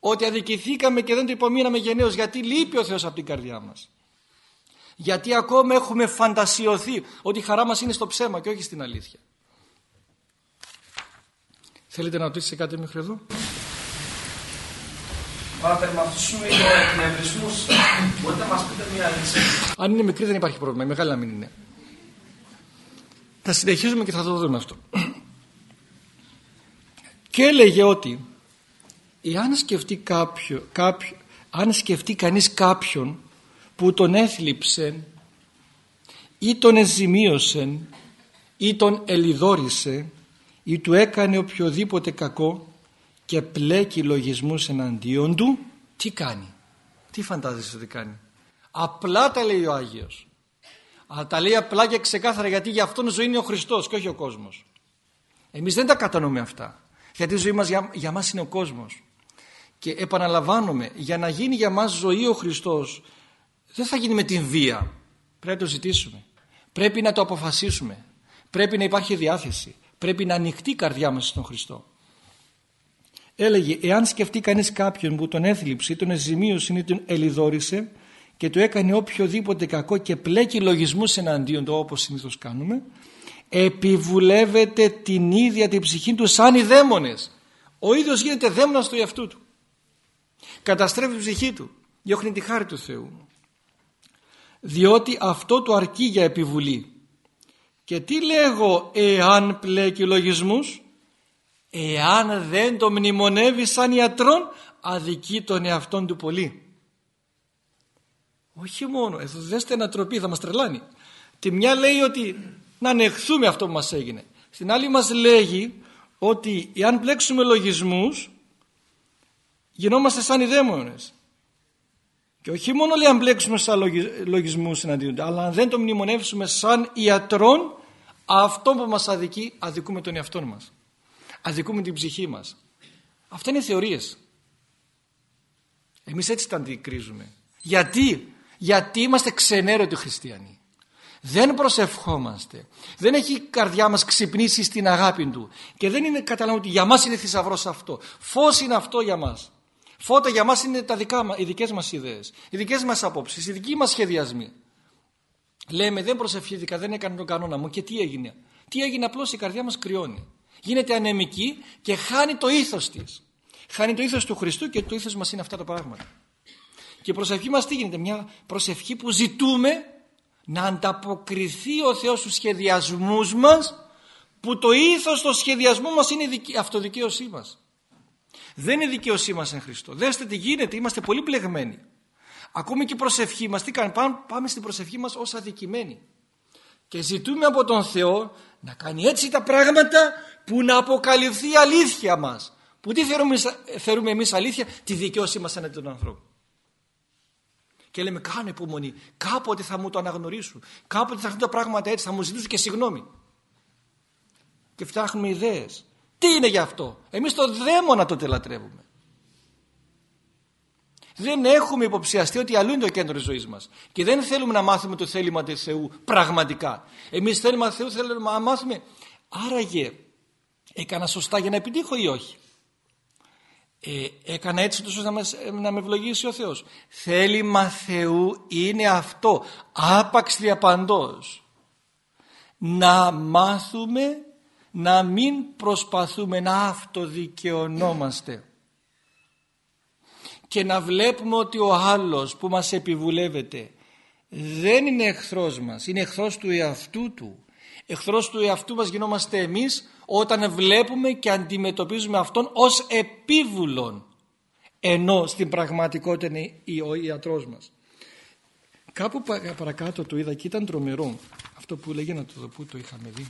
Speaker 1: Ότι αδικηθήκαμε και δεν το υπομείναμε γενναίως γιατί λείπει ο Θεός από την καρδιά μας. Γιατί ακόμα έχουμε φαντασιωθεί ότι η χαρά μας είναι στο ψέμα και όχι στην αλήθεια. Θέλετε να ρωτήσετε κάτι μέχρι εδώ;
Speaker 2: Πάτερ, με αυτούς σου εκνευρισμούς, μπορείτε να μας πείτε μια λύση.
Speaker 1: Αν είναι μικρή δεν υπάρχει πρόβλημα, η μεγάλη να μην είναι. Θα συνεχίσουμε και θα το δούμε αυτό. Και έλεγε ότι εάν σκεφτεί, κάποιο, κάποιο, αν σκεφτεί κανείς κάποιον που τον έθλιψε ή τον εζημίωσε ή τον ελιδόρισε ή του έκανε οποιοδήποτε κακό και πλέκει λογισμούς εναντίον του τι κάνει; Τι φαντάζεσαι ότι κάνει; Απλά τα λέει ο Άγιος. Αλλά τα λέει απλά και ξεκάθαρα γιατί για αυτόν ζωή είναι ο Χριστός και όχι ο κόσμος. Εμείς δεν τα κατανοούμε αυτά. Γιατί η ζωή μας για, για μας είναι ο κόσμος και επαναλαμβάνομαι για να γίνει για μας ζωή ο Χριστός δεν θα γίνει με την βία. Πρέπει να το ζητήσουμε. Πρέπει να το αποφασίσουμε. Πρέπει να υπάρχει διάθεση. Πρέπει να ανοιχτεί η καρδιά μας στον Χριστό. Έλεγε εάν σκεφτεί κανείς κάποιον που τον έθλιψε τον εζημίωσε ή τον ελιδόρισε και του έκανε οποιοδήποτε κακό και πλέκει λογισμούς εναντίον του όπως συνήθως κάνουμε επιβουλεύεται την ίδια την ψυχή του σαν οι δαίμονες. Ο ίδιος γίνεται δαίμονας του εαυτού του καταστρέφει την ψυχή του. Διώχνει τη χάρη του Θεού. Διότι αυτό του αρκεί για επιβουλή. Και τι λέγω εάν πλέκει λογισμούς; Εάν δεν το μνημονεύει σαν ιατρόν αδικεί τον εαυτόν του πολύ. Όχι μόνο εδώ δέστε ανατροπή θα μας τρελάνει. Τη μια λέει ότι να ανεχθούμε αυτό που μας έγινε. Στην άλλη μας λέγει ότι εάν πλέξουμε λογισμούς γινόμαστε σαν οι δαίμονες. Και όχι μόνο λέει αν μπλέξουμε σαν λογισμούς εναντίον αλλά αν δεν το μνημονεύσουμε σαν ιατρών αυτό που μας αδικεί αδικούμε τον εαυτό μας. Αδικούμε την ψυχή μας. Αυτά είναι θεωρίες. Εμείς έτσι τα αντικρίζουμε. Γιατί; Γιατί είμαστε ξενέρωτοι χριστιανοί. Δεν προσευχόμαστε. Δεν έχει η καρδιά μας ξυπνήσει στην αγάπη του. Και δεν είναι καταλάβει ότι για μας είναι θησαυρός αυτό. Φως είναι αυτό για μας φώτα για μας είναι τα δικά, οι δικές μας ιδέες οι δικές μας απόψεις, οι δικοί μας σχεδιασμοί. Λέμε δεν προσευχήθηκα δεν έκανε τον κανόνα μου και τι έγινε; Τι έγινε; Απλώς η καρδιά μας κρυώνει. Γίνεται ανεμική και χάνει το ήθος της. Χάνει το ήθος του Χριστού και το ήθος μας είναι αυτά τα πράγματα. Και η προσευχή μας τι γίνεται; Μια προσευχή που ζητούμε να ανταποκριθεί ο Θεός στους σχεδιασμούς μας που το ήθος το σχεδιασμό μας είναι η αυτοδικαίωσή μας. Δεν είναι δικαίωσή μας εν Χριστώ. Δέστε τι γίνεται, είμαστε πολύ πλεγμένοι. Ακόμη και η προσευχή μας, τι κάνει, πάμε στην προσευχή μας ως αδικημένοι. Και ζητούμε από τον Θεό να κάνει έτσι τα πράγματα που να αποκαλυφθεί η αλήθεια μας. Που τι θεωρούμε, θεωρούμε εμείς αλήθεια, τη δικαίωσή μας εναντίον των ανθρώπων και λέμε κάνε υπομονή κάποτε θα μου το αναγνωρίσουν κάποτε θα έρθουν τα πράγματα έτσι θα μου ζητήσουν και συγγνώμη και φτιάχνουμε ιδέες τι είναι γι' αυτό; Εμείς το δαίμονα το τελατρεύουμε δεν έχουμε υποψιαστεί ότι αλλού είναι το κέντρο της ζωής μας. Και δεν θέλουμε να μάθουμε το θέλημα του Θεού πραγματικά. Εμείς θέλουμε να Θεού θέλουμε να μάθουμε άραγε έκανα σωστά για να επιτύχω ή όχι. Ε, έκανα έτσι τόσο να, να με ευλογήσει ο Θεός. Θέλημα Θεού είναι αυτό. Άπαξ διαπαντός. Να μάθουμε να μην προσπαθούμε να αυτοδικαιωνόμαστε και να βλέπουμε ότι ο άλλος που μας επιβουλεύεται δεν είναι εχθρός μας, είναι εχθρός του εαυτού του Εχθρός του εαυτού μας γινόμαστε εμείς όταν βλέπουμε και αντιμετωπίζουμε αυτόν ως επίβουλον ενώ στην πραγματικότητα είναι ο ιατρός μας. Κάπου παρακάτω το είδα και ήταν τρομερό αυτό που λέγε να το δω που το είχαμε δει.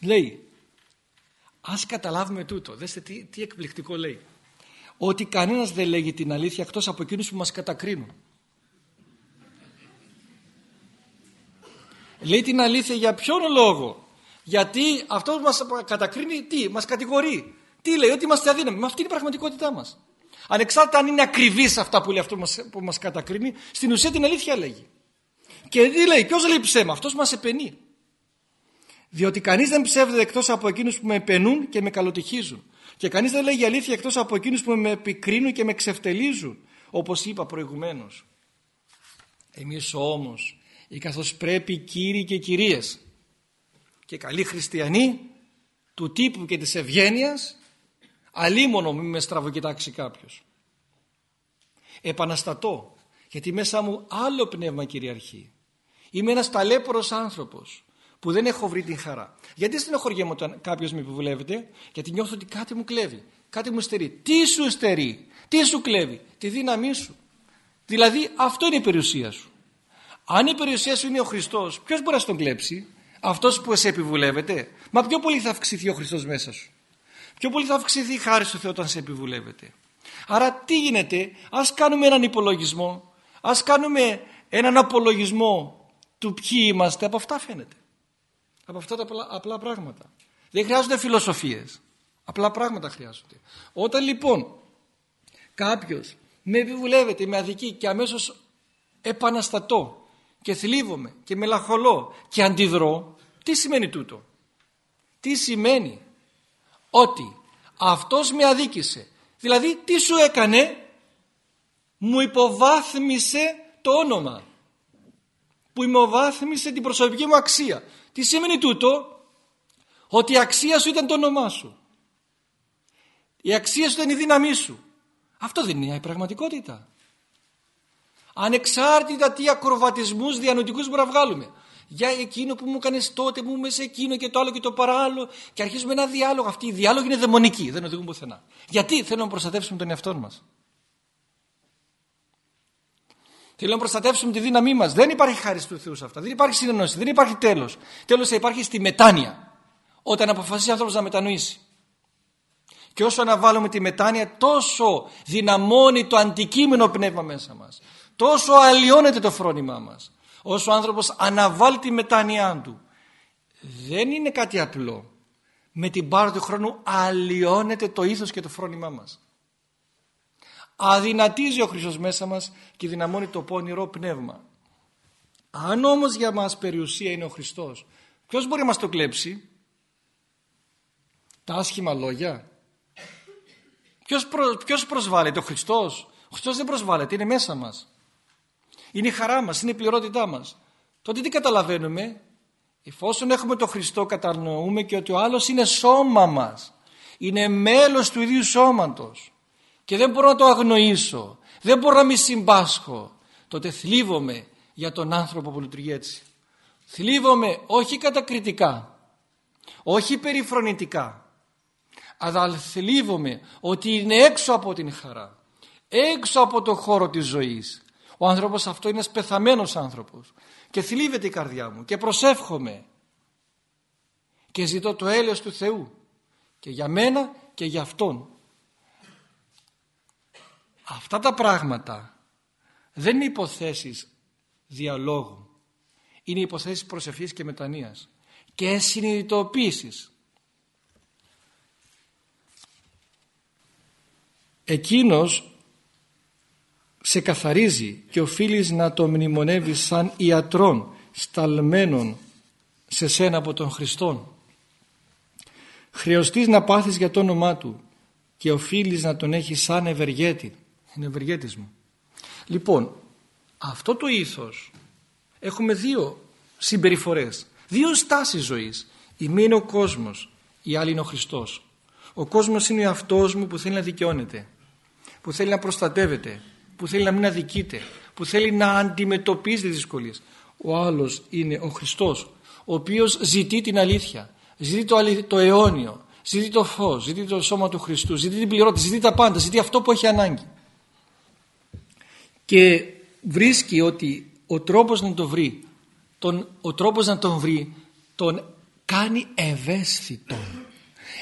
Speaker 1: Λέει ας καταλάβουμε τούτο, δέστε τι, τι εκπληκτικό λέει ότι κανένας δεν λέγει την αλήθεια εκτός από εκείνους που μας κατακρίνουν. Λέει την αλήθεια για ποιον λόγο; Γιατί αυτός που μας κατακρίνει τι, μας κατηγορεί. Τι λέει, ότι είμαστε αδύναμοι. Μα αυτή είναι η πραγματικότητά μας. Ανεξάρτητα αν είναι ακριβής αυτά που λέει αυτό που μας κατακρίνει, στην ουσία την αλήθεια λέγει. Και τι λέει, ποιος λέει ψέμα, αυτός μας επενεί. Διότι κανείς δεν ψεύδεται εκτός από εκείνους που με επενούν και με καλοτυχίζουν. Και κανείς δεν λέγει αλήθεια εκτός από εκείνους που με επικρίνουν και με ξεφτελίζουν. Όπως είπα προηγουμένως. Εμείς όμως ή καθώς πρέπει κύριοι και κυρίες και καλοί χριστιανοί του τύπου και της ευγένειας αλίμονο μη με στραβοκοιτάξει κάποιος. Επαναστατώ γιατί μέσα μου άλλο πνεύμα κυριαρχεί. Είμαι ένας ταλέπορος άνθρωπος που δεν έχω βρει την χαρά. Γιατί στενοχωριέμαι όταν κάποιος με επιβουλεύεται, γιατί νιώθω ότι κάτι μου κλέβει, κάτι μου στερεί. Τι σου στερεί, τι σου κλέβει, τη δύναμή σου. Δηλαδή αυτό είναι η περιουσία σου. Αν η περιουσία σου είναι ο Χριστός, ποιος μπορεί να τον κλέψει, αυτός που σε επιβουλεύεται; Μα πιο πολύ θα αυξηθεί ο Χριστός μέσα σου. Πιο πολύ θα αυξηθεί η χάρη του Θεού όταν σε επιβουλεύεται. Άρα τι γίνεται, ας κάνουμε έναν υπολογισμό, ας κάνουμε έναν απολογισμό του ποιοι είμαστε, από αυτά φαίνεται. Από αυτά τα απλά, απλά πράγματα. Δεν χρειάζονται φιλοσοφίες. Απλά πράγματα χρειάζονται. Όταν λοιπόν κάποιος με επιβουλεύεται, με αδική και αμέσως επαναστατώ και θλίβομαι και μελαγχολώ και αντιδρώ, τι σημαίνει τούτο; Τι σημαίνει ότι αυτός με αδίκησε. Δηλαδή τι σου έκανε, μου υποβάθμισε το όνομα. Που υποβάθμισε την προσωπική μου αξία. Τι σημαίνει τούτο, ότι η αξία σου ήταν το όνομά σου. Η αξία σου ήταν η δύναμή σου. Αυτό δεν είναι η πραγματικότητα ανεξάρτητα τι ακροβατισμούς διανοητικούς μπορούμε να βγάλουμε. Για εκείνο που μου έκανες τότε, μου είμαι σε εκείνο και το άλλο και το παράλληλο. Και αρχίζουμε ένα διάλογο. Αυτή η διάλογη είναι δαιμονική, δεν οδηγούν πουθενά. Γιατί; Θέλουμε να προστατεύσουμε τον εαυτό μας. Θέλουμε να προστατεύσουμε τη δύναμή μας. Δεν υπάρχει χάρη του Θεούς σε αυτά. Δεν υπάρχει συνεννόηση. Δεν υπάρχει τέλος. Τέλος θα υπάρχει στη μετάνοια. Όταν αποφασίσει ο άνθρωπος να μετανοήσει. Και όσο αναβάλουμε τη μετάνοια, τόσο δυναμώνει το αντικείμενο πνεύμα μέσα μας τόσο αλλοιώνεται το φρόνημά μας όσο ο άνθρωπος αναβάλει τη μετάνοιά του δεν είναι κάτι απλό με την πάρα του χρόνου αλλοιώνεται το ήθος και το φρόνημά μας αδυνατίζει ο Χριστός μέσα μας και δυναμώνει το πόνιρο πνεύμα αν όμως για μας περιουσία είναι ο Χριστός ποιος μπορεί να μας το κλέψει; Τα άσχημα λόγια ποιος, προ, ποιος προσβάλλεται; Ο Χριστός ο Χριστός δεν προσβάλλεται είναι μέσα μας είναι η χαρά μας, είναι η πληρότητά μας. Τότε τι καταλαβαίνουμε, εφόσον έχουμε το Χριστό κατανοούμε και ότι ο άλλος είναι σώμα μας. Είναι μέλος του ίδιου σώματος. Και δεν μπορώ να το αγνοήσω, δεν μπορώ να μη συμπάσχω. Τότε θλίβομαι για τον άνθρωπο που λειτουργεί έτσι. Θλίβομαι όχι κατακριτικά, όχι περιφρονητικά, αλλά θλίβομαι ότι είναι έξω από την χαρά, έξω από το χώρο της ζωής ο άνθρωπος αυτό είναι πεθαμένος άνθρωπος και θλίβεται η καρδιά μου και προσεύχομαι και ζητώ το έλεος του Θεού και για μένα και για Αυτόν. Αυτά τα πράγματα δεν είναι υποθέσεις διαλόγου. Είναι υποθέσεις προσευχής και μετανοίας και συνειδητοποίησης. Εκείνος σε καθαρίζει και οφείλεις να το μνημονεύεις σαν ιατρόν σταλμένον σε σένα από τον Χριστόν. Χρειωστείς να πάθεις για το όνομά Του και οφείλεις να τον έχεις σαν ευεργέτη. Είναι ευεργέτης μου. Λοιπόν, αυτό το ήθος έχουμε δύο συμπεριφορές, δύο στάσεις ζωής. Η μία είναι ο κόσμος, η άλλη είναι ο Χριστός. Ο κόσμος είναι ο αυτός μου που θέλει να δικαιώνεται, που θέλει να προστατεύεται, που θέλει να μην αδικείται, που θέλει να αντιμετωπίζει τις δυσκολίες. Ο άλλος είναι ο Χριστός, ο ο οποίος ζητεί την αλήθεια, ζητεί το, το αιώνιο, ζητεί το φως, ζητεί το σώμα του Χριστού, ζητεί την πληρότητα, ζητεί τα πάντα, ζητεί αυτό που έχει ανάγκη. Και βρίσκει ότι ο τρόπος να το βρει, τον, ο τρόπος να τον βρει, τον κάνει ευαίσθητον.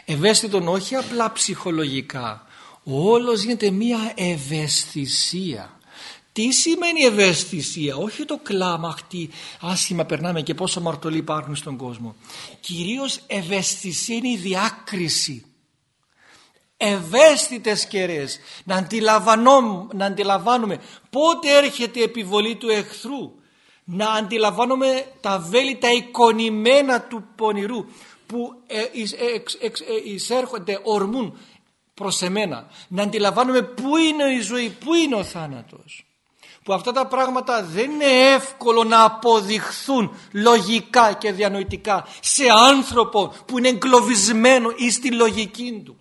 Speaker 1: Ευαίσθητον όχι απλά ψυχολογικά, όλος γίνεται μία ευαισθησία τι σημαίνει ευαισθησία, όχι το κλάμα, τι άσχημα περνάμε και πόσο μαρτωλοί υπάρχουν στον κόσμο. Κυρίως ευαισθησία είναι η διάκριση. Ευαίσθητες κεραίες, να, να αντιλαμβάνουμε πότε έρχεται η επιβολή του εχθρού, να αντιλαμβάνουμε τα βέλη τα εικονημένα του πονηρού που ε, ε, εισέρχονται, ορμούν προς εμένα. Να αντιλαμβάνουμε πού είναι η ζωή, πού είναι ο θάνατος που αυτά τα πράγματα δεν είναι εύκολο να αποδειχθούν λογικά και διανοητικά σε άνθρωπο που είναι εγκλωβισμένο ή στη λογική του.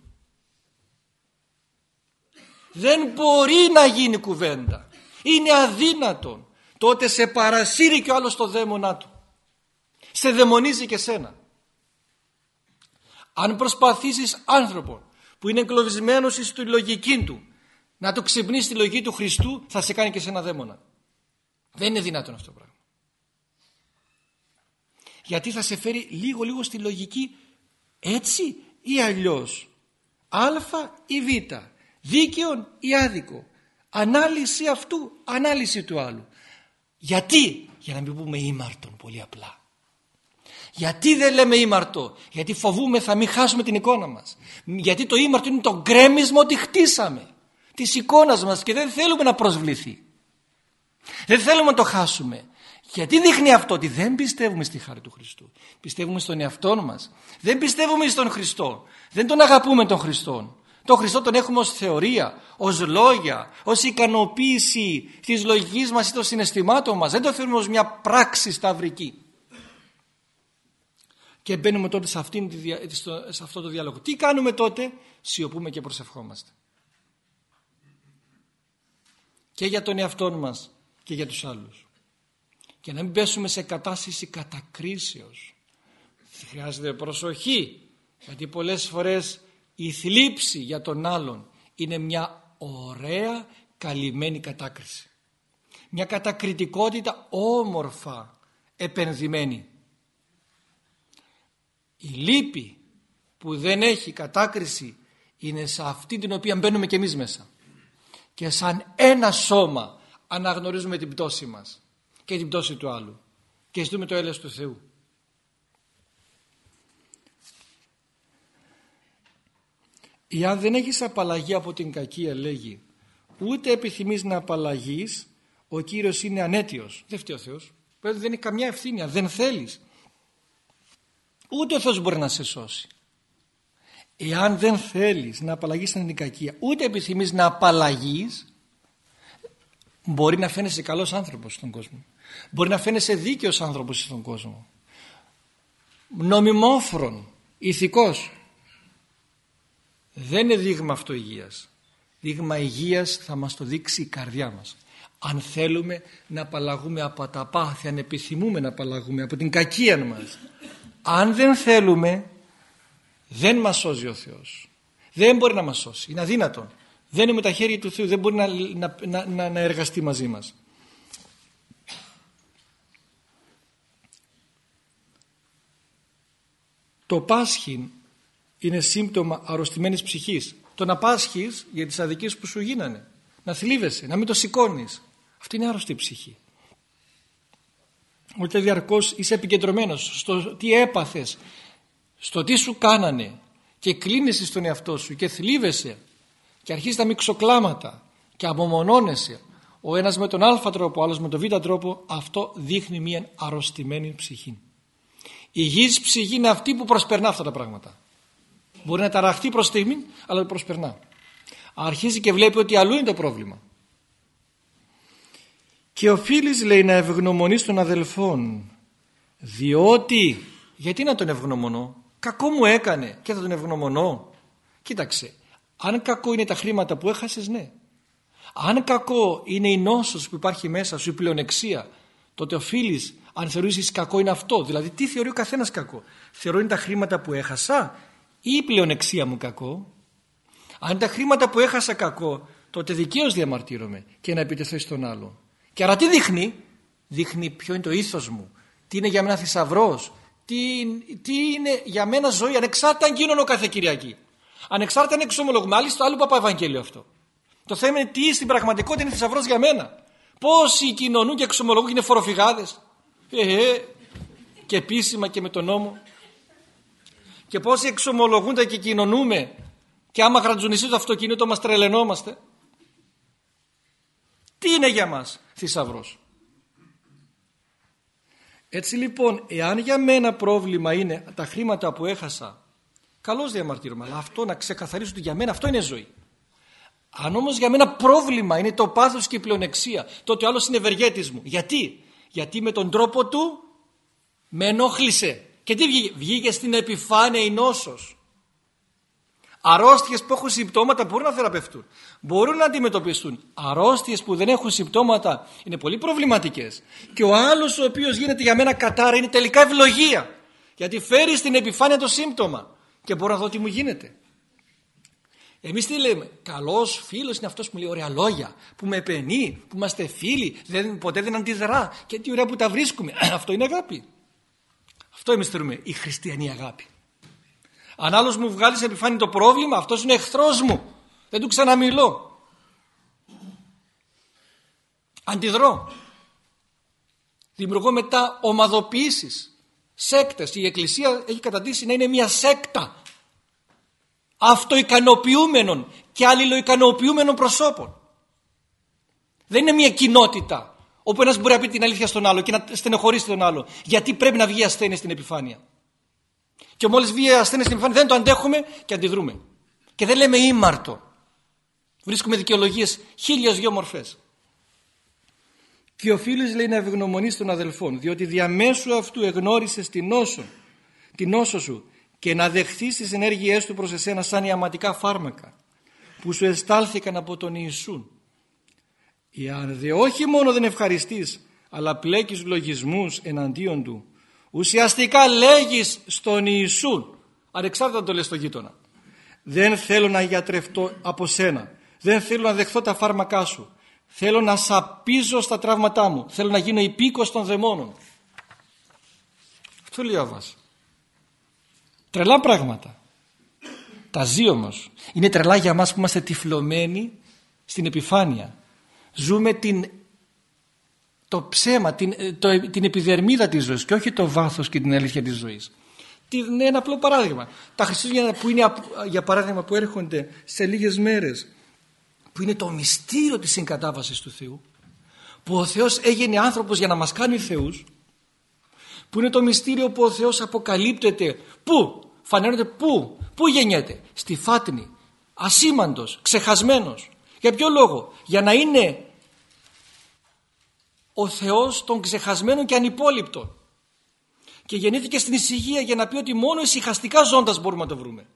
Speaker 1: Δεν μπορεί να γίνει κουβέντα. Είναι αδύνατο. Τότε σε παρασύρει και ο άλλος το δαίμονά του. Σε δαιμονίζει και σένα. Αν προσπαθήσεις άνθρωπο που είναι εγκλωβισμένος στη λογική του να το ξυπνήσει τη λογική του Χριστού θα σε κάνει και σε ένα δαίμονα. Δεν είναι δυνατόν αυτό το πράγμα. Γιατί θα σε φέρει λίγο λίγο στη λογική έτσι ή αλλιώς. Α ή Β. Δίκαιο ή άδικο. Ανάλυση αυτού, ανάλυση του άλλου. Γιατί, για να μην πούμε ήμαρτον πολύ απλά. Γιατί δεν λέμε ήμαρτο, γιατί φοβούμε θα μην χάσουμε την εικόνα μας. Γιατί το ήμαρτο είναι το γκρέμισμα ότι χτίσαμε της εικόνας μας και δεν θέλουμε να προσβληθεί. Δεν θέλουμε να το χάσουμε. Γιατί δείχνει αυτό; Ότι δεν πιστεύουμε στη χάρη του Χριστού. Πιστεύουμε στον εαυτό μας. Δεν πιστεύουμε στον Χριστό. Δεν τον αγαπούμε τον Χριστό. Τον Χριστό τον έχουμε ως θεωρία, ως λόγια, ως ικανοποίηση της λογικής μας ή των συναισθημάτων μας. Δεν το θέλουμε ως μια πράξη σταυρική. Και μπαίνουμε τότε σε, αυτήν, σε αυτό το διάλογο. Τι κάνουμε τότε, σιωπούμε και προσευχόμαστε και για τον εαυτό μας και για τους άλλους. Και να μην πέσουμε σε κατάσταση κατακρίσεως. Χρειάζεται προσοχή γιατί πολλές φορές η θλίψη για τον άλλον είναι μια ωραία καλυμμένη κατάκριση. Μια κατακριτικότητα όμορφα επενδυμένη. Η λύπη που δεν έχει κατάκριση είναι σε αυτή την οποία μπαίνουμε και εμείς μέσα και σαν ένα σώμα αναγνωρίζουμε την πτώση μας και την πτώση του άλλου και ζητούμε το έλεος του Θεού. Εάν δεν έχεις απαλλαγή από την κακία λέγει ούτε επιθυμείς να απαλλαγείς ο Κύριος είναι ανέτιος. Δεν φταίει ο Θεός. Δεν είναι καμιά ευθύνη. Δεν θέλεις. Ούτε ο Θεός μπορεί να σε σώσει. Εάν δεν θέλεις να απαλλαγείς την κακία ούτε επιθυμείς να απαλλαγείς μπορεί να φαίνεσαι καλός άνθρωπος στον κόσμο. Μπορεί να φαίνεσαι δίκαιος άνθρωπος στον κόσμο. Νομιμόφρον, ηθικός. Δεν είναι δείγμα αυτό υγείας. Δείγμα υγείας θα μας το δείξει η καρδιά μας. Αν θέλουμε να απαλλαγούμε από τα πάθη, αν επιθυμούμε να απαλλαγούμε από την κακία μας. Αν δεν θέλουμε δεν μας σώζει ο Θεός. Δεν μπορεί να μας σώσει. Είναι αδύνατον. Δεν είναι με τα χέρια του Θεού. Δεν μπορεί να, να, να, να εργαστεί μαζί μας. Το πάσχην είναι σύμπτωμα αρρωστημένης ψυχής. Το να πάσχεις για τις αδικίες που σου γίνανε. Να θλίβεσαι, να μην το σηκώνεις. Αυτή είναι άρρωστη ψυχή. Ότι διαρκώς είσαι επικεντρωμένος στο τι έπαθες, στο τι σου κάνανε και κλείνεσαι στον εαυτό σου και θλίβεσαι και αρχίζεις τα μυξοκλάματα και απομονώνεσαι ο ένας με τον α τρόπο, ο άλλος με τον β τρόπο αυτό δείχνει μια αρρωστημένη ψυχή. Η υγιής ψυχή είναι αυτή που προσπερνά αυτά τα πράγματα. Μπορεί να ταραχτεί προς στιγμή αλλά προσπερνά. Αρχίζει και βλέπει ότι αλλού είναι το πρόβλημα. Και οφείλει λέει να ευγνωμονείς των αδελφών διότι γιατί να τον ευγνωμονώ; Κακό μου έκανε και θα τον ευγνωμονώ. Κοίταξε, αν κακό είναι τα χρήματα που έχασες, ναι. Αν κακό είναι η νόσος που υπάρχει μέσα σου, η πλεονεξία, τότε οφείλει Αν θεωρήσεις κακό είναι αυτό. Δηλαδή τι θεωρεί ο καθένας κακό; Θεωρώ είναι τα χρήματα που έχασα ή η πλεονεξία μου κακό. Αν τα χρήματα που έχασα κακό τότε δικαίως διαμαρτύρομαι και να επιτεθώ στον άλλο. Και άρα τι δείχνει; Δείχνει ποιο είναι το ήθος μου. Τι είναι για μένα θησαυρός; Τι, τι είναι για μένα ζωή ανεξάρτητα αν γίνω κάθε Κυριακή. Ανεξάρτητα αν εξομολογούμε. Άλλη στο άλλο Παπα Ευαγγέλιο αυτό. Το θέμα είναι τι στην πραγματικότητα είναι θησαυρός για μένα. Πόσοι κοινωνούν και εξομολογούν και είναι φοροφυγάδες. Ε, ε, και επίσημα και με τον νόμο. Και πόσοι εξομολογούνται και κοινωνούμε και άμα γρατζουνιστεί το αυτοκίνητο μας τρελαινόμαστε. Τι είναι για μας θησαυρός; Έτσι λοιπόν, εάν για μένα πρόβλημα είναι τα χρήματα που έχασα, καλώς διαμαρτύρομαι, αλλά αυτό να ξεκαθαρίσω ότι για μένα αυτό είναι ζωή. Αν όμως για μένα πρόβλημα είναι το πάθος και η πλεονεξία, τότε ο άλλος είναι ευεργέτης μου. Γιατί; Γιατί με τον τρόπο του με ενόχλησε. Και τι βγήκε, βγήκε στην επιφάνεια η νόσος. Αρρώστιες που έχουν συμπτώματα μπορούν να θεραπευτούν. Μπορούν να αντιμετωπιστούν. Αρρώστιες που δεν έχουν συμπτώματα είναι πολύ προβληματικές. Και ο άλλος ο οποίος γίνεται για μένα κατάρα είναι τελικά ευλογία. Γιατί φέρει στην επιφάνεια το σύμπτωμα. Και μπορώ να δω τι μου γίνεται. Εμείς τι λέμε, καλός φίλος είναι αυτός που μου λέει ωραία λόγια, που με επενεί, που είμαστε φίλοι, δεν, ποτέ δεν αντιδρά και τι ωραία που τα βρίσκουμε. αυτό είναι αγάπη. Αυτό εμείς θεωρούμε η χριστιανή αγάπη. Αν άλλος μου βγάλεις σε επιφάνεια το πρόβλημα, αυτός είναι εχθρός μου. Δεν του ξαναμιλώ. Αντιδρώ. Δημιουργώ μετά ομαδοποιήσεις. Σέκτες. Η Εκκλησία έχει καταντήσει να είναι μια σέκτα αυτοικανοποιούμενων και αλληλοικανοποιούμενων προσώπων. Δεν είναι μια κοινότητα όπου ένας μπορεί να πει την αλήθεια στον άλλο και να στενοχωρήσει τον άλλο. Γιατί πρέπει να βγει ασθένεια στην επιφάνεια. Και μόλις βγει ασθένεια στην επιφάνεια δεν το αντέχουμε και αντιδρούμε. Και δεν λέμε ήμαρτο. Βρίσκουμε δικαιολογίες χίλιες δυο μορφές. Και ο φίλος λέει να ευγνωμονείς των αδελφών διότι διαμέσου αυτού εγνώρισες την νόσο, την νόσο σου και να δεχθείς τις ενέργειές του προς εσένα σαν ιαματικά φάρμακα που σου εστάλθηκαν από τον Ιησούν. Εάν δε όχι μόνο δεν ευχαριστείς αλλά πλέκεις λογισμούς εναντίον του ουσιαστικά λέγεις στον Ιησούν ανεξάρτητα το λες στο γείτονα δεν θέλω να γιατρευτώ από σένα δεν θέλω να δεχθώ τα φάρμακά σου θέλω να σαπίζω στα τραύματά μου θέλω να γίνω υπήκος των δαιμόνων αυτό λέει ο Αβάς Τρελά πράγματα. Τα ζει όμως. Είναι τρελά για μας που είμαστε τυφλωμένοι στην επιφάνεια. Ζούμε την, το ψέμα, την, το, την επιδερμίδα της ζωής και όχι το βάθος και την αλήθεια της ζωής. Είναι ένα απλό παράδειγμα. Τα Χριστούγεννα που είναι για παράδειγμα που έρχονται σε λίγες μέρες που είναι το μυστήριο της συγκατάβασης του Θεού που ο Θεός έγινε άνθρωπος για να μας κάνει θεούς που είναι το μυστήριο που ο Θεός αποκαλύπτεται πού; Φανέρονται πού, πού γεννιέται, στη φάτνη, ασήμαντος, ξεχασμένος. Για ποιο λόγο, για να είναι ο Θεός των ξεχασμένων και ανυπόλοιπτων. Και γεννήθηκε στην ησυχία για να πει ότι μόνο ησυχαστικά ζώντας μπορούμε να το βρούμε.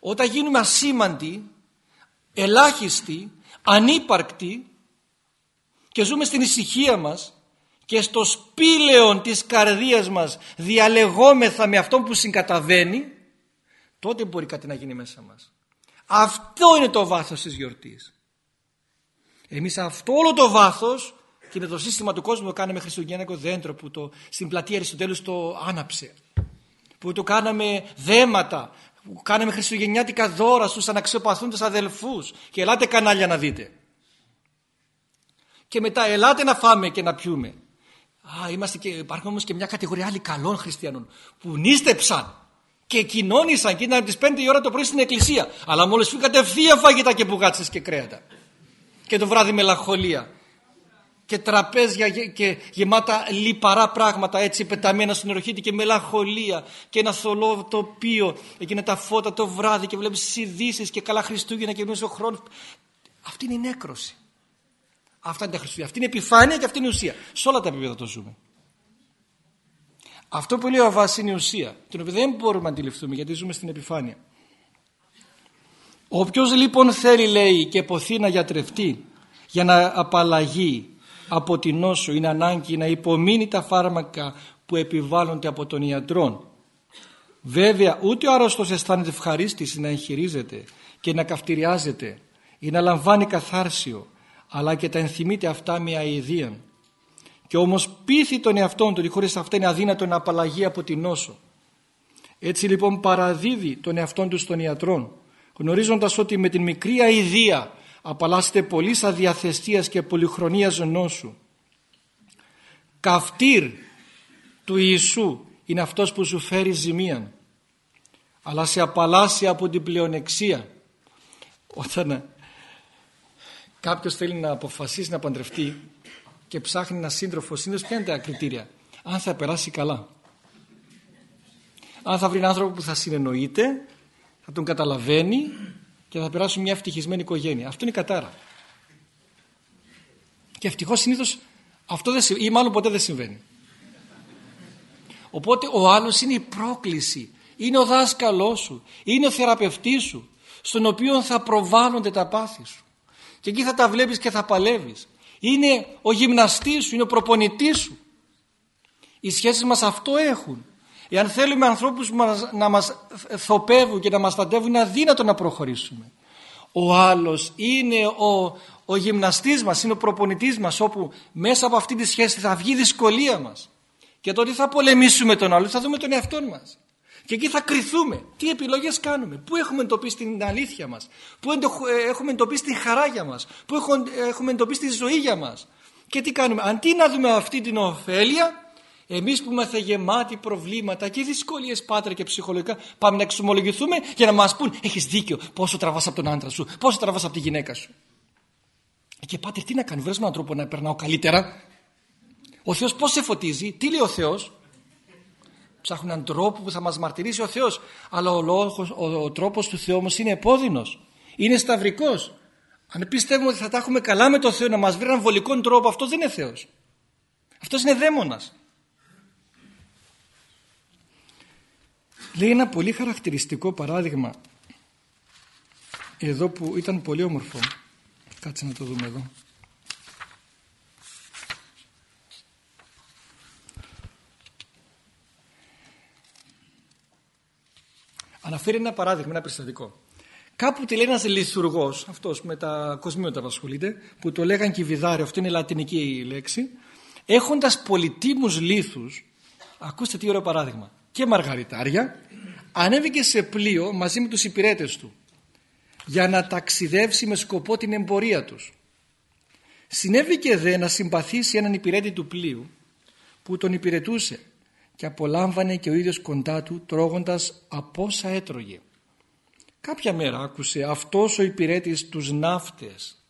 Speaker 1: Όταν γίνουμε ασήμαντοι, ελάχιστοι, ανύπαρκτοι και ζούμε στην ησυχία μας και στο σπήλαιο της καρδίας μας διαλεγόμεθα με αυτό που συγκαταβαίνει τότε μπορεί κάτι να γίνει μέσα μας. Αυτό είναι το βάθος της γιορτής. Εμείς αυτό όλο το βάθος και είναι το σύστημα του κόσμου το κάναμε χριστουγεννιακό δέντρο που το, στην πλατεία Αριστοτέλους το άναψε. Που το κάναμε δέματα, που κάναμε χριστουγεννιάτικα δώρα στους αναξιοπαθούντες αδελφούς και ελάτε κανάλια να δείτε. Και μετά ελάτε να φάμε και να πιούμε. Α, είμαστε και, υπάρχουν όμως και μια κατηγορία άλλη καλών χριστιανών που νίστεψαν και κοινώνησαν και ήταν από τις 5 η ώρα το πρωί στην εκκλησία. Αλλά μόλις φύγουν κατευθείαν φαγητά και μπουγάτσες και κρέατα. Και το βράδυ μελαγχολία. Και τραπέζια και γεμάτα λιπαρά πράγματα έτσι πεταμένα στην οροχήτη και μελαγχολία και ένα θολό τοπίο. Εκείνα τα φώτα το βράδυ και βλέπεις ειδήσεις και καλά Χριστούγεννα και μέσα ο χρόνος. Αυτή είναι η νέκρωση. Αυτά είναι τα Χριστούγεννα. Αυτή είναι η επιφάνεια και αυτή είναι η ουσία. Σε όλα τα επίπεδα το ζούμε. Αυτό που λέει ο Αβάς είναι η ουσία, την οποία δεν μπορούμε να αντιληφθούμε γιατί ζούμε στην επιφάνεια. Όποιος λοιπόν θέλει λέει και ποθεί να γιατρευτεί για να απαλλαγεί από την νόσο είναι ανάγκη να υπομείνει τα φάρμακα που επιβάλλονται από τον ιατρό. Βέβαια ούτε ο άρρωστος αισθάνεται ευχαρίστηση να εγχειρίζεται και να καυτηριάζεται ή να λαμβάνει καθάρσιο αλλά και τα ενθυμείται αυτά με αηδία. Και όμως πείθει τον εαυτόν του ότι χωρίς αυτά είναι αδύνατο να απαλλαγεί από την νόσο. Έτσι λοιπόν παραδίδει τον εαυτόν του στον ιατρό γνωρίζοντας ότι με την μικρή αηδία απαλλάσσεται πολύ αδιαθεστίας και πολυχρονίας νόσου. Καυτήρ του Ιησού είναι αυτός που σου φέρει ζημία αλλά σε απαλλάσσει από την πλεονεξία. Όταν κάποιος θέλει να αποφασίσει να παντρευτεί και ψάχνει ένα σύντροφο, συνήθως ποια είναι τα κριτήρια; Αν θα περάσει καλά. Αν θα βρει έναν άνθρωπο που θα συνεννοείται, θα τον καταλαβαίνει και θα περάσουν μια ευτυχισμένη οικογένεια. Αυτό είναι η κατάρα. Και ευτυχώς συνήθως αυτό δεν ή μάλλον ποτέ δεν συμβαίνει. Οπότε ο άλλος είναι η πρόκληση, είναι ο δάσκαλός σου, είναι ο θεραπευτής σου, στον οποίο θα προβάλλονται τα πάθη σου. Και εκεί θα τα βλέπεις και θα παλεύεις. Είναι ο γυμναστής σου, είναι ο προπονητής σου. Οι σχέσεις μας αυτό έχουν. Εάν θέλουμε ανθρώπους να μας θοπεύουν και να μας στατεύουν είναι αδύνατο να προχωρήσουμε. Ο άλλος είναι ο, ο γυμναστής μας, είναι ο προπονητής μας όπου μέσα από αυτή τη σχέση θα βγει η δυσκολία μας. Και τότε θα πολεμήσουμε τον άλλο, θα δούμε τον εαυτό μας. Και εκεί θα κρυθούμε. Τι επιλογές κάνουμε; Πού έχουμε εντοπίσει την αλήθεια μας; Πού ε, έχουμε εντοπίσει την χαρά για μας; Πού έχουμε εντοπίσει τη ζωή για μας; Και τι κάνουμε; Αντί να δούμε αυτή την ωφέλεια εμείς που είμαστε γεμάτοι προβλήματα και δυσκολίες πάτρα και ψυχολογικά πάμε να εξομολογηθούμε για να μας πούν έχεις δίκιο πόσο τραβάς από τον άντρα σου, πόσο τραβάς από τη γυναίκα σου; Και πάτε τι να κάνει, βρες έναν τρόπο να περνάω καλύτερα; Ο Θεός πώς σε φωτίζει, τι λέει ο Θεός; Ψάχνουν έναν τρόπο που θα μας μαρτυρήσει ο Θεός. Αλλά ο, λόγος, ο, ο τρόπος του Θεού όμως είναι επώδυνος. Είναι σταυρικός. Αν πιστεύουμε ότι θα τα έχουμε καλά με το Θεό να μας βρει έναν βολικό τρόπο, αυτό δεν είναι Θεός. Αυτός είναι δαίμονας. Λέει ένα πολύ χαρακτηριστικό παράδειγμα εδώ που ήταν πολύ όμορφο. Κάτσε να το δούμε εδώ. Αναφέρει ένα παράδειγμα, ένα περιστατικό. Κάπου τη λέει ένας λιθουργό, αυτός με τα κοσμήματα που ασχολείται, που το λέγαν κυβιδάριο, αυτό είναι λατινική λέξη, έχοντας πολυτίμους λίθους, ακούστε τι ωραίο παράδειγμα και μαργαριτάρια ανέβηκε σε πλοίο μαζί με τους υπηρέτες του για να ταξιδεύσει με σκοπό την εμπορία τους. Συνέβηκε δε να συμπαθήσει έναν υπηρέτη του πλοίου που τον υπηρετούσε και απολάμβανε και ο ίδιος κοντά του τρώγοντας από όσα έτρωγε. Κάποια μέρα άκουσε αυτός ο υπηρέτης τους ναύτες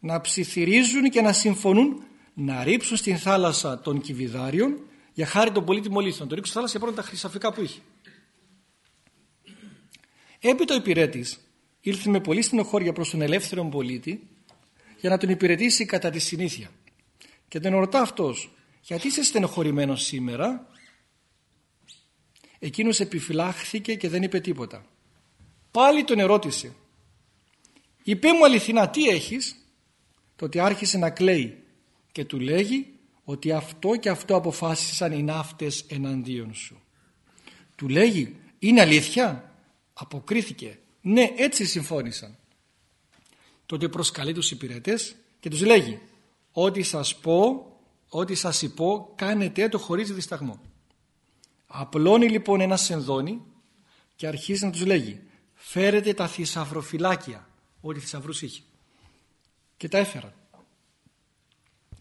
Speaker 1: να ψιθυρίζουν και να συμφωνούν να ρίψουν στην θάλασσα των κυβιδάριων για χάρη των πολίτιμων λίθων. Το ρίξω στη θάλασσα για τα χρυσαφικά που είχε. Έπειτα ο υπηρέτης ήλθε με πολύ στενοχώρια προς τον ελεύθερο πολίτη για να τον υπηρετήσει κατά τη συνήθεια. Και τον ρωτά αυτός, γιατί είσαι στενοχωρημένος σήμερα; Εκείνος επιφυλάχθηκε και δεν είπε τίποτα. Πάλι τον ερώτησε. Είπε μου αληθινά τι έχεις; Το ότι άρχισε να κλαίει και του λέγει ότι αυτό και αυτό αποφάσισαν οι ναύτες εναντίον σου. Του λέγει είναι αλήθεια; Αποκρίθηκε. Ναι έτσι συμφώνησαν. Τότε προσκαλεί τους υπηρέτες και τους λέγει ότι σας πω, ό,τι σας υπώ κάνετε το χωρίς δισταγμό. Απλώνει λοιπόν ένα σενδόνι και αρχίζει να τους λέγει φέρετε τα θησαυροφυλάκια ό,τι θησαυρούς είχε και τα έφεραν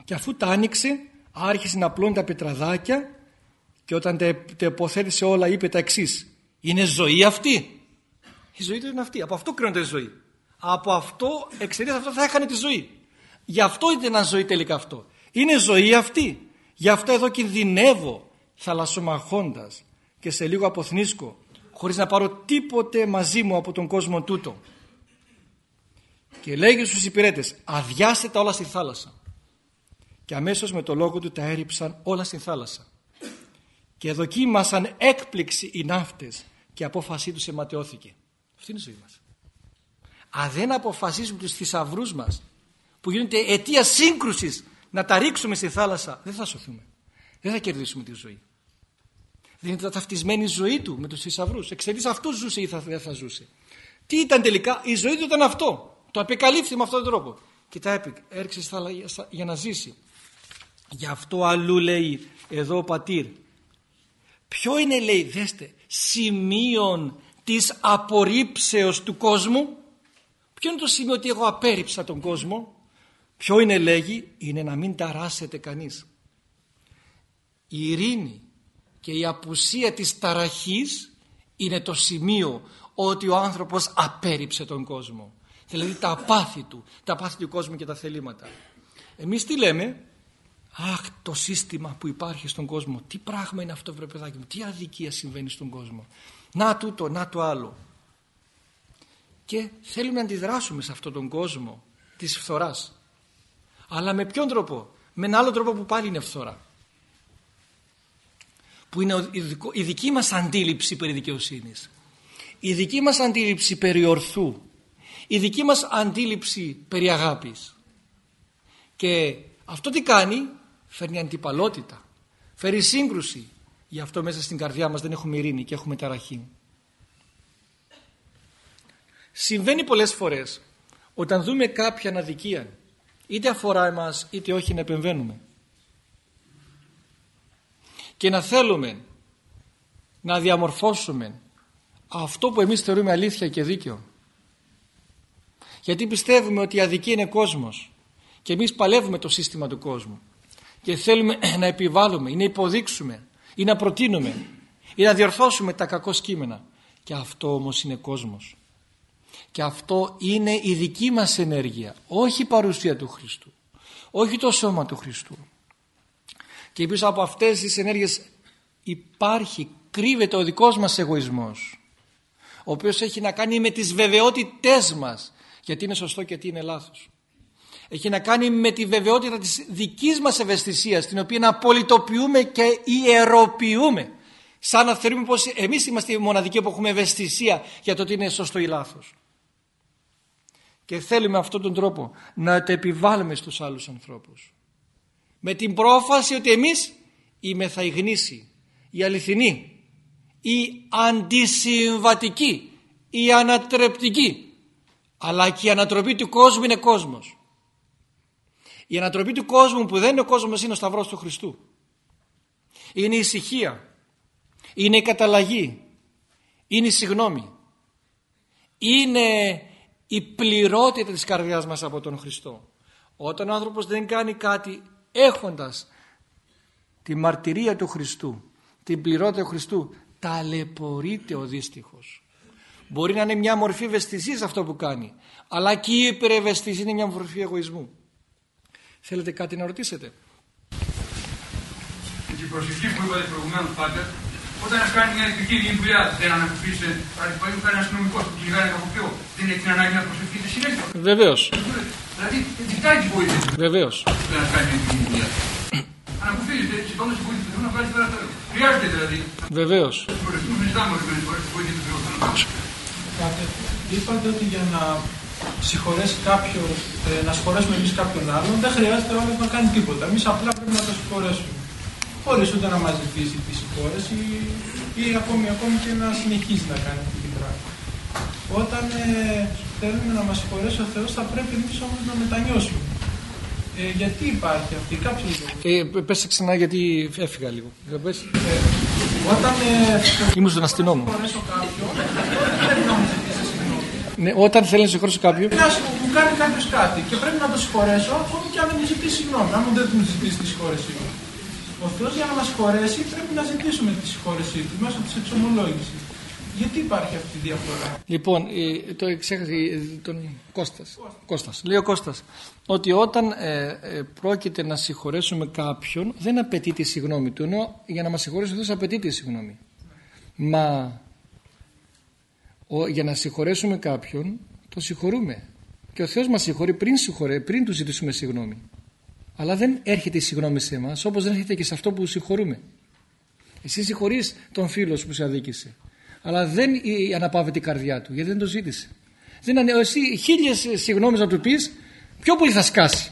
Speaker 1: και αφού τα άνοιξε άρχισε να πλώνει τα πετραδάκια και όταν τα, τα όλα είπε τα εξής. Είναι ζωή αυτή; Η ζωή του είναι αυτή. Από αυτό κρίνεται η ζωή. Από αυτό, εξαιρετικά αυτό θα έχανε τη ζωή. Γι' αυτό ήταν ζωή τελικά αυτό. Είναι ζωή αυτή. Γι' αυτό εδώ κινδυνεύω θαλασσομαχώντας και σε λίγο αποθνίσκω χωρίς να πάρω τίποτε μαζί μου από τον κόσμο τούτο. Και λέγει στους υπηρέτες αδειάστε τα όλα στη θάλασσα και αμέσως με το λόγο του τα έριψαν όλα στην θάλασσα. Και δοκίμασαν έκπληξη οι ναύτες και η απόφασή τους αιματεώθηκε. Αυτή είναι η ζωή μας. Αν δεν αποφασίσουμε τους θησαυρούς μας που γίνονται αιτία σύγκρουσης να τα ρίξουμε στη θάλασσα δεν θα σωθούμε. Δεν θα κερδίσουμε τη ζωή. Δεν ήταν ταυτισμένη η ζωή του με τους θησαυρούς. Εξαιτίας αυτού ζούσε ή θα, δεν θα ζούσε. Τι ήταν τελικά, η ζωή του ήταν αυτό. Το απεκαλύφθη με αυτόν τον τρόπο. Και τα έριξε θάλασσα για να ζήσει. Γι' αυτό αλλού λέει εδώ ο πατήρ. Ποιο είναι λέει, δέστε, σημείων της απορρίψεως του κόσμου; Ποιο είναι το σημείο ότι εγώ απέρριψα τον κόσμο; Ποιο είναι λέγει, είναι να μην ταράσετε κανείς. Η ειρήνη και η απουσία της ταραχής είναι το σημείο ότι ο άνθρωπος απέρριψε τον κόσμο. Δηλαδή τα πάθη του, τα πάθη του κόσμου και τα θελήματα. Εμείς τι λέμε, αχ το σύστημα που υπάρχει στον κόσμο, τι πράγμα είναι αυτό βρε παιδάκι μου, τι αδικία συμβαίνει στον κόσμο; Να τούτο, να το άλλο. Και θέλουμε να αντιδράσουμε σε αυτόν τον κόσμο της φθοράς. Αλλά με ποιον τρόπο, με έναν άλλο τρόπο που πάλι είναι φθορά. Που είναι η δική μας αντίληψη περί δικαιοσύνης. Η δική μας αντίληψη περί ορθού η δική μας αντίληψη περί αγάπης. Και αυτό τι κάνει, φέρνει αντιπαλότητα, φέρει σύγκρουση. Γι' αυτό μέσα στην καρδιά μας δεν έχουμε ειρήνη και έχουμε ταραχή. Συμβαίνει πολλές φορές όταν δούμε κάποια αδικία, είτε αφορά εμάς είτε όχι να επεμβαίνουμε. Και να θέλουμε να διαμορφώσουμε αυτό που εμείς θεωρούμε αλήθεια και δίκαιο. Γιατί πιστεύουμε ότι η αδικία είναι κόσμος και εμείς παλεύουμε το σύστημα του κόσμου. Και θέλουμε να επιβάλλουμε ή να υποδείξουμε ή να προτείνουμε ή να διορθώσουμε τα κακό κείμενα και αυτό όμως είναι κόσμος και αυτό είναι η δική μας ενέργεια όχι η παρουσία του Χριστού όχι το σώμα του Χριστού και πίσω από αυτές τις ενέργειες υπάρχει κρύβεται ο δικός μας εγωισμός ο οποίος έχει να κάνει με τις βεβαιότητές μας γιατί είναι σωστό και τι είναι λάθος. Έχει να κάνει με τη βεβαιότητα της δικής μας ευαισθησίας την οποία να απολυτοποιούμε και ιεροποιούμε σαν να θεωρούμε πως εμείς είμαστε οι μοναδικοί που έχουμε ευαισθησία για το τι είναι σωστό ή λάθος. Και θέλουμε αυτόν τον τρόπο να το επιβάλλουμε στους άλλους ανθρώπους. Με την πρόφαση ότι εμείς είμαστε η γνήση, η αληθινή, η αντισυμβατική, η ανατρεπτική αλλά και η ανατροπή του κόσμου είναι κόσμος. Η ανατροπή του κόσμου που δεν είναι ο κόσμος είναι ο Σταυρός του Χριστού. Είναι η ησυχία. Είναι η καταλλαγή. Είναι η συγνώμη. Είναι η πληρότητα της καρδιάς μας από τον Χριστό. Όταν ο άνθρωπος δεν κάνει κάτι έχοντας τη μαρτυρία του Χριστού, την πληρότητα του Χριστού, ταλαιπωρείται ο δύστιχος. Μπορεί να είναι μια μορφή ευαισθησίας αυτό που κάνει. Αλλά και η υπερευαισθησία είναι μια μορφή εγωισμού. Θέλετε κάτι να ρωτήσετε;
Speaker 3: Η προσευχή που είπατε προηγουμένως, Πάτερ, όταν ένα κάνει μια ειδική δουλειά, δεν ανακουφίσει, παραδείγματο κάνεις ένα αστυνομικό που κυνηγάει ένα κακοποιό, δεν έχει την ανάγκη να προσευχεί τη συνέχεια.
Speaker 1: Βεβαίως.
Speaker 3: Δηλαδή, ζητάει τη βοήθεια.
Speaker 1: Βεβαίως.
Speaker 3: Δεν ένα κάνεις μια ειδική δουλειά. Ανακουφίζεται, ζητώντας τη βοήθεια του Θεού να βγάλεις πέρα θέλω. Χρειάζεται δηλαδή.
Speaker 1: Βεβαίως.
Speaker 3: Προεκτούμε, ζητάμε ορισμένε φορέ τη βοήθεια του Θεού.
Speaker 4: Είπατε ότι για να συγχωρέσει κάποιος, ε, να συγχωρέσουμε εμείς κάποιον άλλον, δεν χρειάζεται ο να κάνει τίποτα. Εμείς απλά πρέπει να το συγχωρέσουμε. Χωρί ούτε να μα ζητήσει τη συγχώρεση ή, ακόμη, ακόμη και να συνεχίσει να κάνει αυτή την πράγμα. Όταν ε, θέλουμε να μας συγχωρέσει ο Θεός, θα πρέπει εμείς όμως να μετανιώσουμε. Ε, γιατί υπάρχει αυτή, κάποιος
Speaker 1: λόγο. Ε, πες ξανά γιατί έφυγα λίγο. Ε, πες.
Speaker 4: Ε, όταν ε,
Speaker 1: ήμουν στον αστυνόμο.
Speaker 4: πρέπει να μου ζητήσει συγγνώμη.
Speaker 1: Ναι, όταν θέλει να συγχωρήσω κάποιον.
Speaker 4: Να μου κάνει κάποιος κάτι και πρέπει να το συγχωρέσω, ακόμη και αν δεν μου ζητήσει συγγνώμη. Αν δεν μου ζητήσει τη συγχώρεσή μου. Ο Θεό για να μας συγχωρέσει πρέπει να ζητήσουμε τη συγχώρεσή του μέσω της εξομολόγησης. Γιατί υπάρχει αυτή η διαφορά;
Speaker 1: Λοιπόν, ε, το εξέχασε τον Κώστας. Κώστας. Λέει ο Κώστας ότι όταν ε, ε, πρόκειται να συγχωρέσουμε κάποιον δεν απαιτεί τη συγγνώμη του ενώ για να μας συγχωρέσει ο Θεός απαιτεί τη συγγνώμη. Μα ο, για να συγχωρέσουμε κάποιον το συγχωρούμε και ο Θεός μας συγχωρεί πριν, συγχωρέ, πριν του ζητήσουμε συγγνώμη. Αλλά δεν έρχεται η συγγνώμη σε εμάς όπως δεν έρχεται και σε αυτό που συγχωρούμε. Εσύ συγχωρείς τον φίλο σου που σε αδίκησε αλλά δεν αναπαύεται η καρδιά του γιατί δεν το ζήτησε. Δεν, εσύ χίλιες συγγνώμες να του πεις πιο πολύ θα σκάσει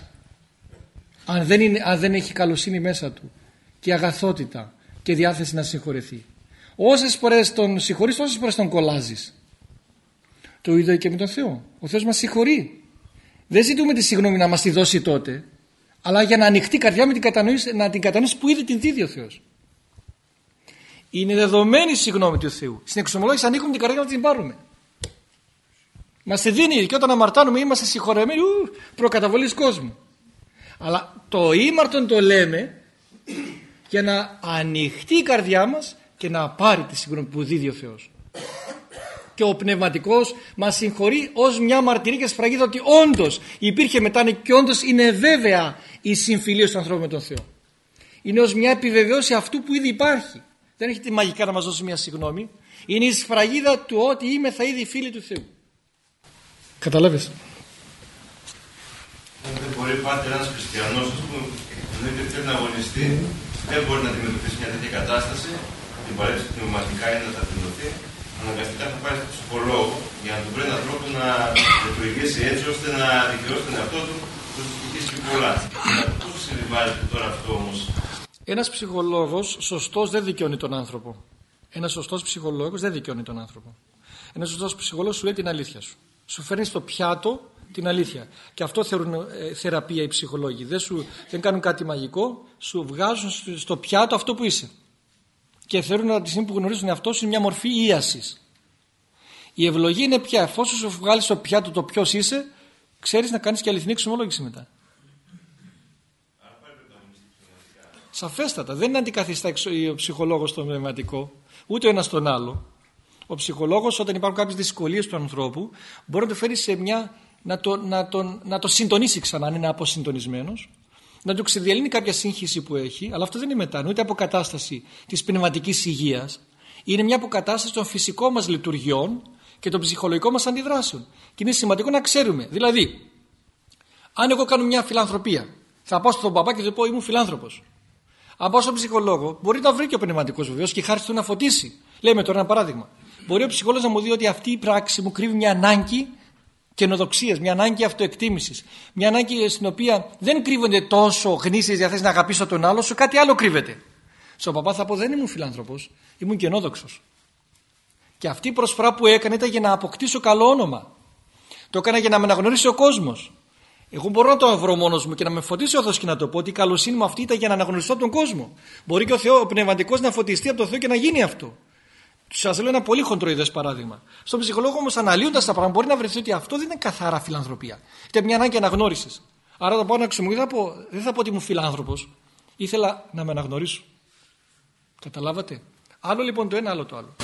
Speaker 1: αν δεν, είναι, αν δεν έχει καλοσύνη μέσα του και αγαθότητα και διάθεση να συγχωρεθεί. Όσες φορές τον συγχωρείς, όσες φορές τον κολλάζεις. Το ίδιο και με τον Θεό. Ο Θεός μας συγχωρεί. Δεν ζητούμε τη συγγνώμη να μας τη δώσει τότε, αλλά για να ανοιχτεί η καρδιά με την κατανόηση, να την κατανοήσεις που ήδη την δίδει ο Θεός. Είναι δεδομένη η συγγνώμη του Θεού. Στην εξομολόγηση ανοίγουμε την καρδιά να την πάρουμε. Μας τη δίνει και όταν αμαρτάνουμε είμαστε συγχωρεμένοι, ου, προκαταβολής κόσμου. Αλλά το ήμαρτον το λέμε για να ανοιχτεί η καρδιά μας και να πάρει τη συγγνώμη που δίδει ο Θεός. Και ο πνευματικός μας συγχωρεί ως μια μαρτυρία και σφραγίδα ότι όντως υπήρχε μετά και όντως είναι βέβαια η συμφιλίωση του ανθρώπου με τον Θεό. Είναι ως μια επιβεβαίωση αυτού που ήδη υπάρχει. Δεν έχετε μαγικά να μας δώσει μια συγγνώμη. Είναι η σφραγίδα του ότι είμαι θα ήδη φίλη του Θεού. Καταλάβες;
Speaker 5: Δεν μπορεί πάντα ένας χριστιανός, ας πούμε, που θέλει να αγωνιστεί, δεν μπορεί να αντιμετωπίσει μια τέτοια κατάσταση, την παρέτηση πνευματικά ή να ταπεινωθεί, αναγκαστικά θα πάει στον ψυχολόγο για να του βρει έναν τρόπο να λειτουργήσει έτσι ώστε να δικαιώσει τον εαυτό του που έχει πιο πολλά. Πώς συμβιβάζεται τώρα αυτό όμως;
Speaker 1: Ένας ψυχολόγος σωστός δεν δικαιώνει τον άνθρωπο. Ένας σωστός ψυχολόγος δεν δικαιώνει τον άνθρωπο. Ένας σωστός ψυχολόγος σου λέει την αλήθεια σου. Σου φέρνει στο πιάτο την αλήθεια. Και αυτό θεωρούν ε, θεραπεία οι ψυχολόγοι. Δεν, σου, δεν κάνουν κάτι μαγικό, σου βγάζουν στο πιάτο αυτό που είσαι. Και θεωρούν ότι τη στιγμή που γνωρίζουν αυτό είναι μια μορφή ίασης. Η ευλογία είναι πια, εφόσον σου βγάλει στο πιάτο το ποιος είσαι, ξέρεις να κάνεις και αληθινή εξομολόγηση μετά. Σαφέστατα. Δεν αντικαθιστά ο ψυχολόγος στον πνευματικό, ούτε ο ένας τον άλλο. Ο ψυχολόγος όταν υπάρχουν κάποιες δυσκολίες του ανθρώπου μπορεί να το φέρει σε μια να το, να τον, να το συντονίσει ξανά αν είναι αποσυντονισμένος, να του ξεδιαλύνει κάποια σύγχυση που έχει, αλλά αυτό δεν είναι μετά, ούτε αποκατάσταση της πνευματικής υγείας. Είναι μια αποκατάσταση των φυσικών μας λειτουργιών και των ψυχολογικών μας αντιδράσεων. Και είναι σημαντικό να ξέρουμε. Δηλαδή, αν εγώ κάνω μια φιλανθρωπία, θα πάω στον παπά και θα πω ήμουν φιλάνθρωπος. Αν πάω στον ψυχολόγο, μπορεί να βρει και ο πνευματικός βεβαίως και χάρη του να φωτίσει. Λέμε τώρα ένα παράδειγμα. Μπορεί ο ψυχολόγος να μου δει ότι αυτή η πράξη μου κρύβει μια ανάγκη καινοδοξία, μια ανάγκη αυτοεκτίμησης. Μια ανάγκη στην οποία δεν κρύβονται τόσο γνήσιες διαθέσεις να αγαπήσω τον άλλο, σου κάτι άλλο κρύβεται. Στον παπά θα πω δεν ήμουν φιλάνθρωπος, ήμουν καινόδοξος. Και αυτή η προσφορά που έκανε ήταν για να αποκτήσω καλό όνομα. Το έκανα για να με αναγνωρίσει ο κόσμος. Εγώ μπορώ να το βρω μόνος μου και να με φωτίσει ο Θεός και να το πω ότι η καλοσύνη μου αυτή ήταν για να αναγνωριστώ τον κόσμο. Μπορεί και ο, Θεός, ο πνευματικός να φωτιστεί από το Θεό και να γίνει αυτό. Σας λέω ένα πολύ χοντροειδές παράδειγμα. Στον ψυχολόγο όμως, αναλύοντας τα πράγματα, μπορεί να βρεθεί ότι αυτό δεν είναι καθαρά φιλανθρωπία. Είναι μια ανάγκη αναγνώρισης. Άρα, όταν πάω να ξεμογεί, δεν θα πω ότι ήμουν φιλάνθρωπος. Ήθελα να με αναγνωρίσω. Καταλάβατε; Άλλο λοιπόν το ένα, άλλο το άλλο.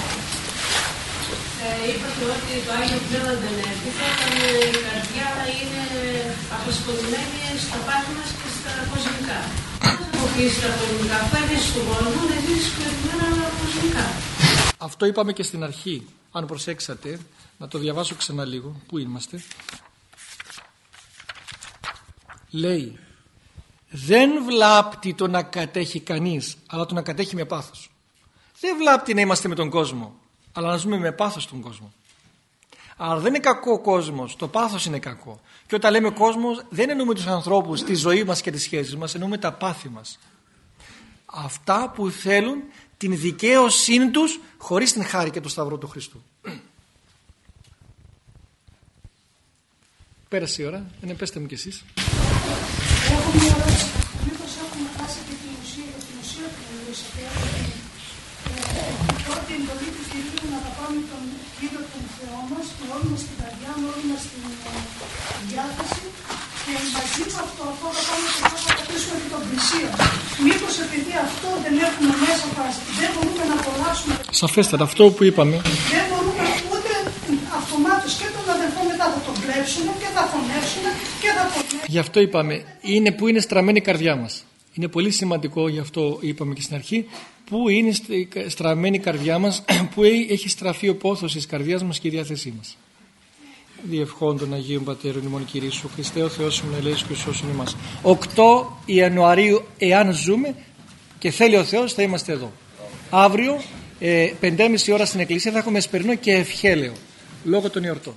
Speaker 6: Ε, είπατε ότι το Άγιο Πνεύμα δεν έρχεται όταν η καρδιά είναι αποσχολημένη στο πάθη μας και στα κοσμικά. Δεν θα αποκλείσει τα κοσμικά. Αφού έρχεσαι στον κόσμο, δεν ζήσει τα κοσμικά.
Speaker 1: Αυτό είπαμε και στην αρχή. Αν προσέξατε, να το διαβάσω ξανά λίγο. Πού είμαστε; Λέει, δεν βλάπτει το να κατέχει κανείς, αλλά το να κατέχει με πάθος. Δεν βλάπτει να είμαστε με τον κόσμο, αλλά να ζούμε με πάθος τον κόσμο. Αλλά δεν είναι κακό ο κόσμος, το πάθος είναι κακό. Και όταν λέμε κόσμος, δεν εννοούμε τους ανθρώπους, τη ζωή μας και τις σχέσεις μας, εννοούμε τα πάθη μας. Αυτά που θέλουν την δικαίωσή τους χωρίς την χάρη και το σταυρό του Χριστού. Πέρασε η ώρα, δεν πέστε μου κι εσείς.
Speaker 7: Έχω μια ερώτηση. Μήπως έχουμε χάσει και την ουσία, την ουσία που μιλήσατε. Πρώτη εντολή του Κυρίου να αγαπάμε τον κύριο τον Θεό μας με όλη μας την καρδιά, με όλη μας την διάθεση και μαζί με αυτό, αυτό θα πάμε και θα κρατήσουμε και τον πλησίο. Μήπως επειδή αυτό δεν έχουμε μέσα μας, δεν μπορούμε να απολαύσουμε.
Speaker 1: Σαφέστατα, αυτό που είπαμε.
Speaker 7: Δεν μπορούμε ούτε αυτομάτως και τον αδερφό μετά θα τον κλέψουμε και θα φωνεύσουμε και θα φωνεύσουμε.
Speaker 1: Γι' αυτό είπαμε, είναι που είναι στραμμένη η καρδιά μας. Είναι πολύ σημαντικό, γι' αυτό είπαμε και στην αρχή, που είναι στραμμένη η καρδιά μας, που έχει στραφεί ο πόθος της καρδιάς μας και η διάθεσή μας. Διευχών των Αγίων Πατέρων ημών Κυρίσου Χριστέ ο Θεός μου ελέης και σώσουν εμάς 8 Ιανουαρίου εάν ζούμε και θέλει ο Θεός θα είμαστε εδώ. Αύριο ε, 5.30 ώρα στην εκκλησία θα έχουμε εσπερινό και ευχέλαιο. Λόγω των εορτών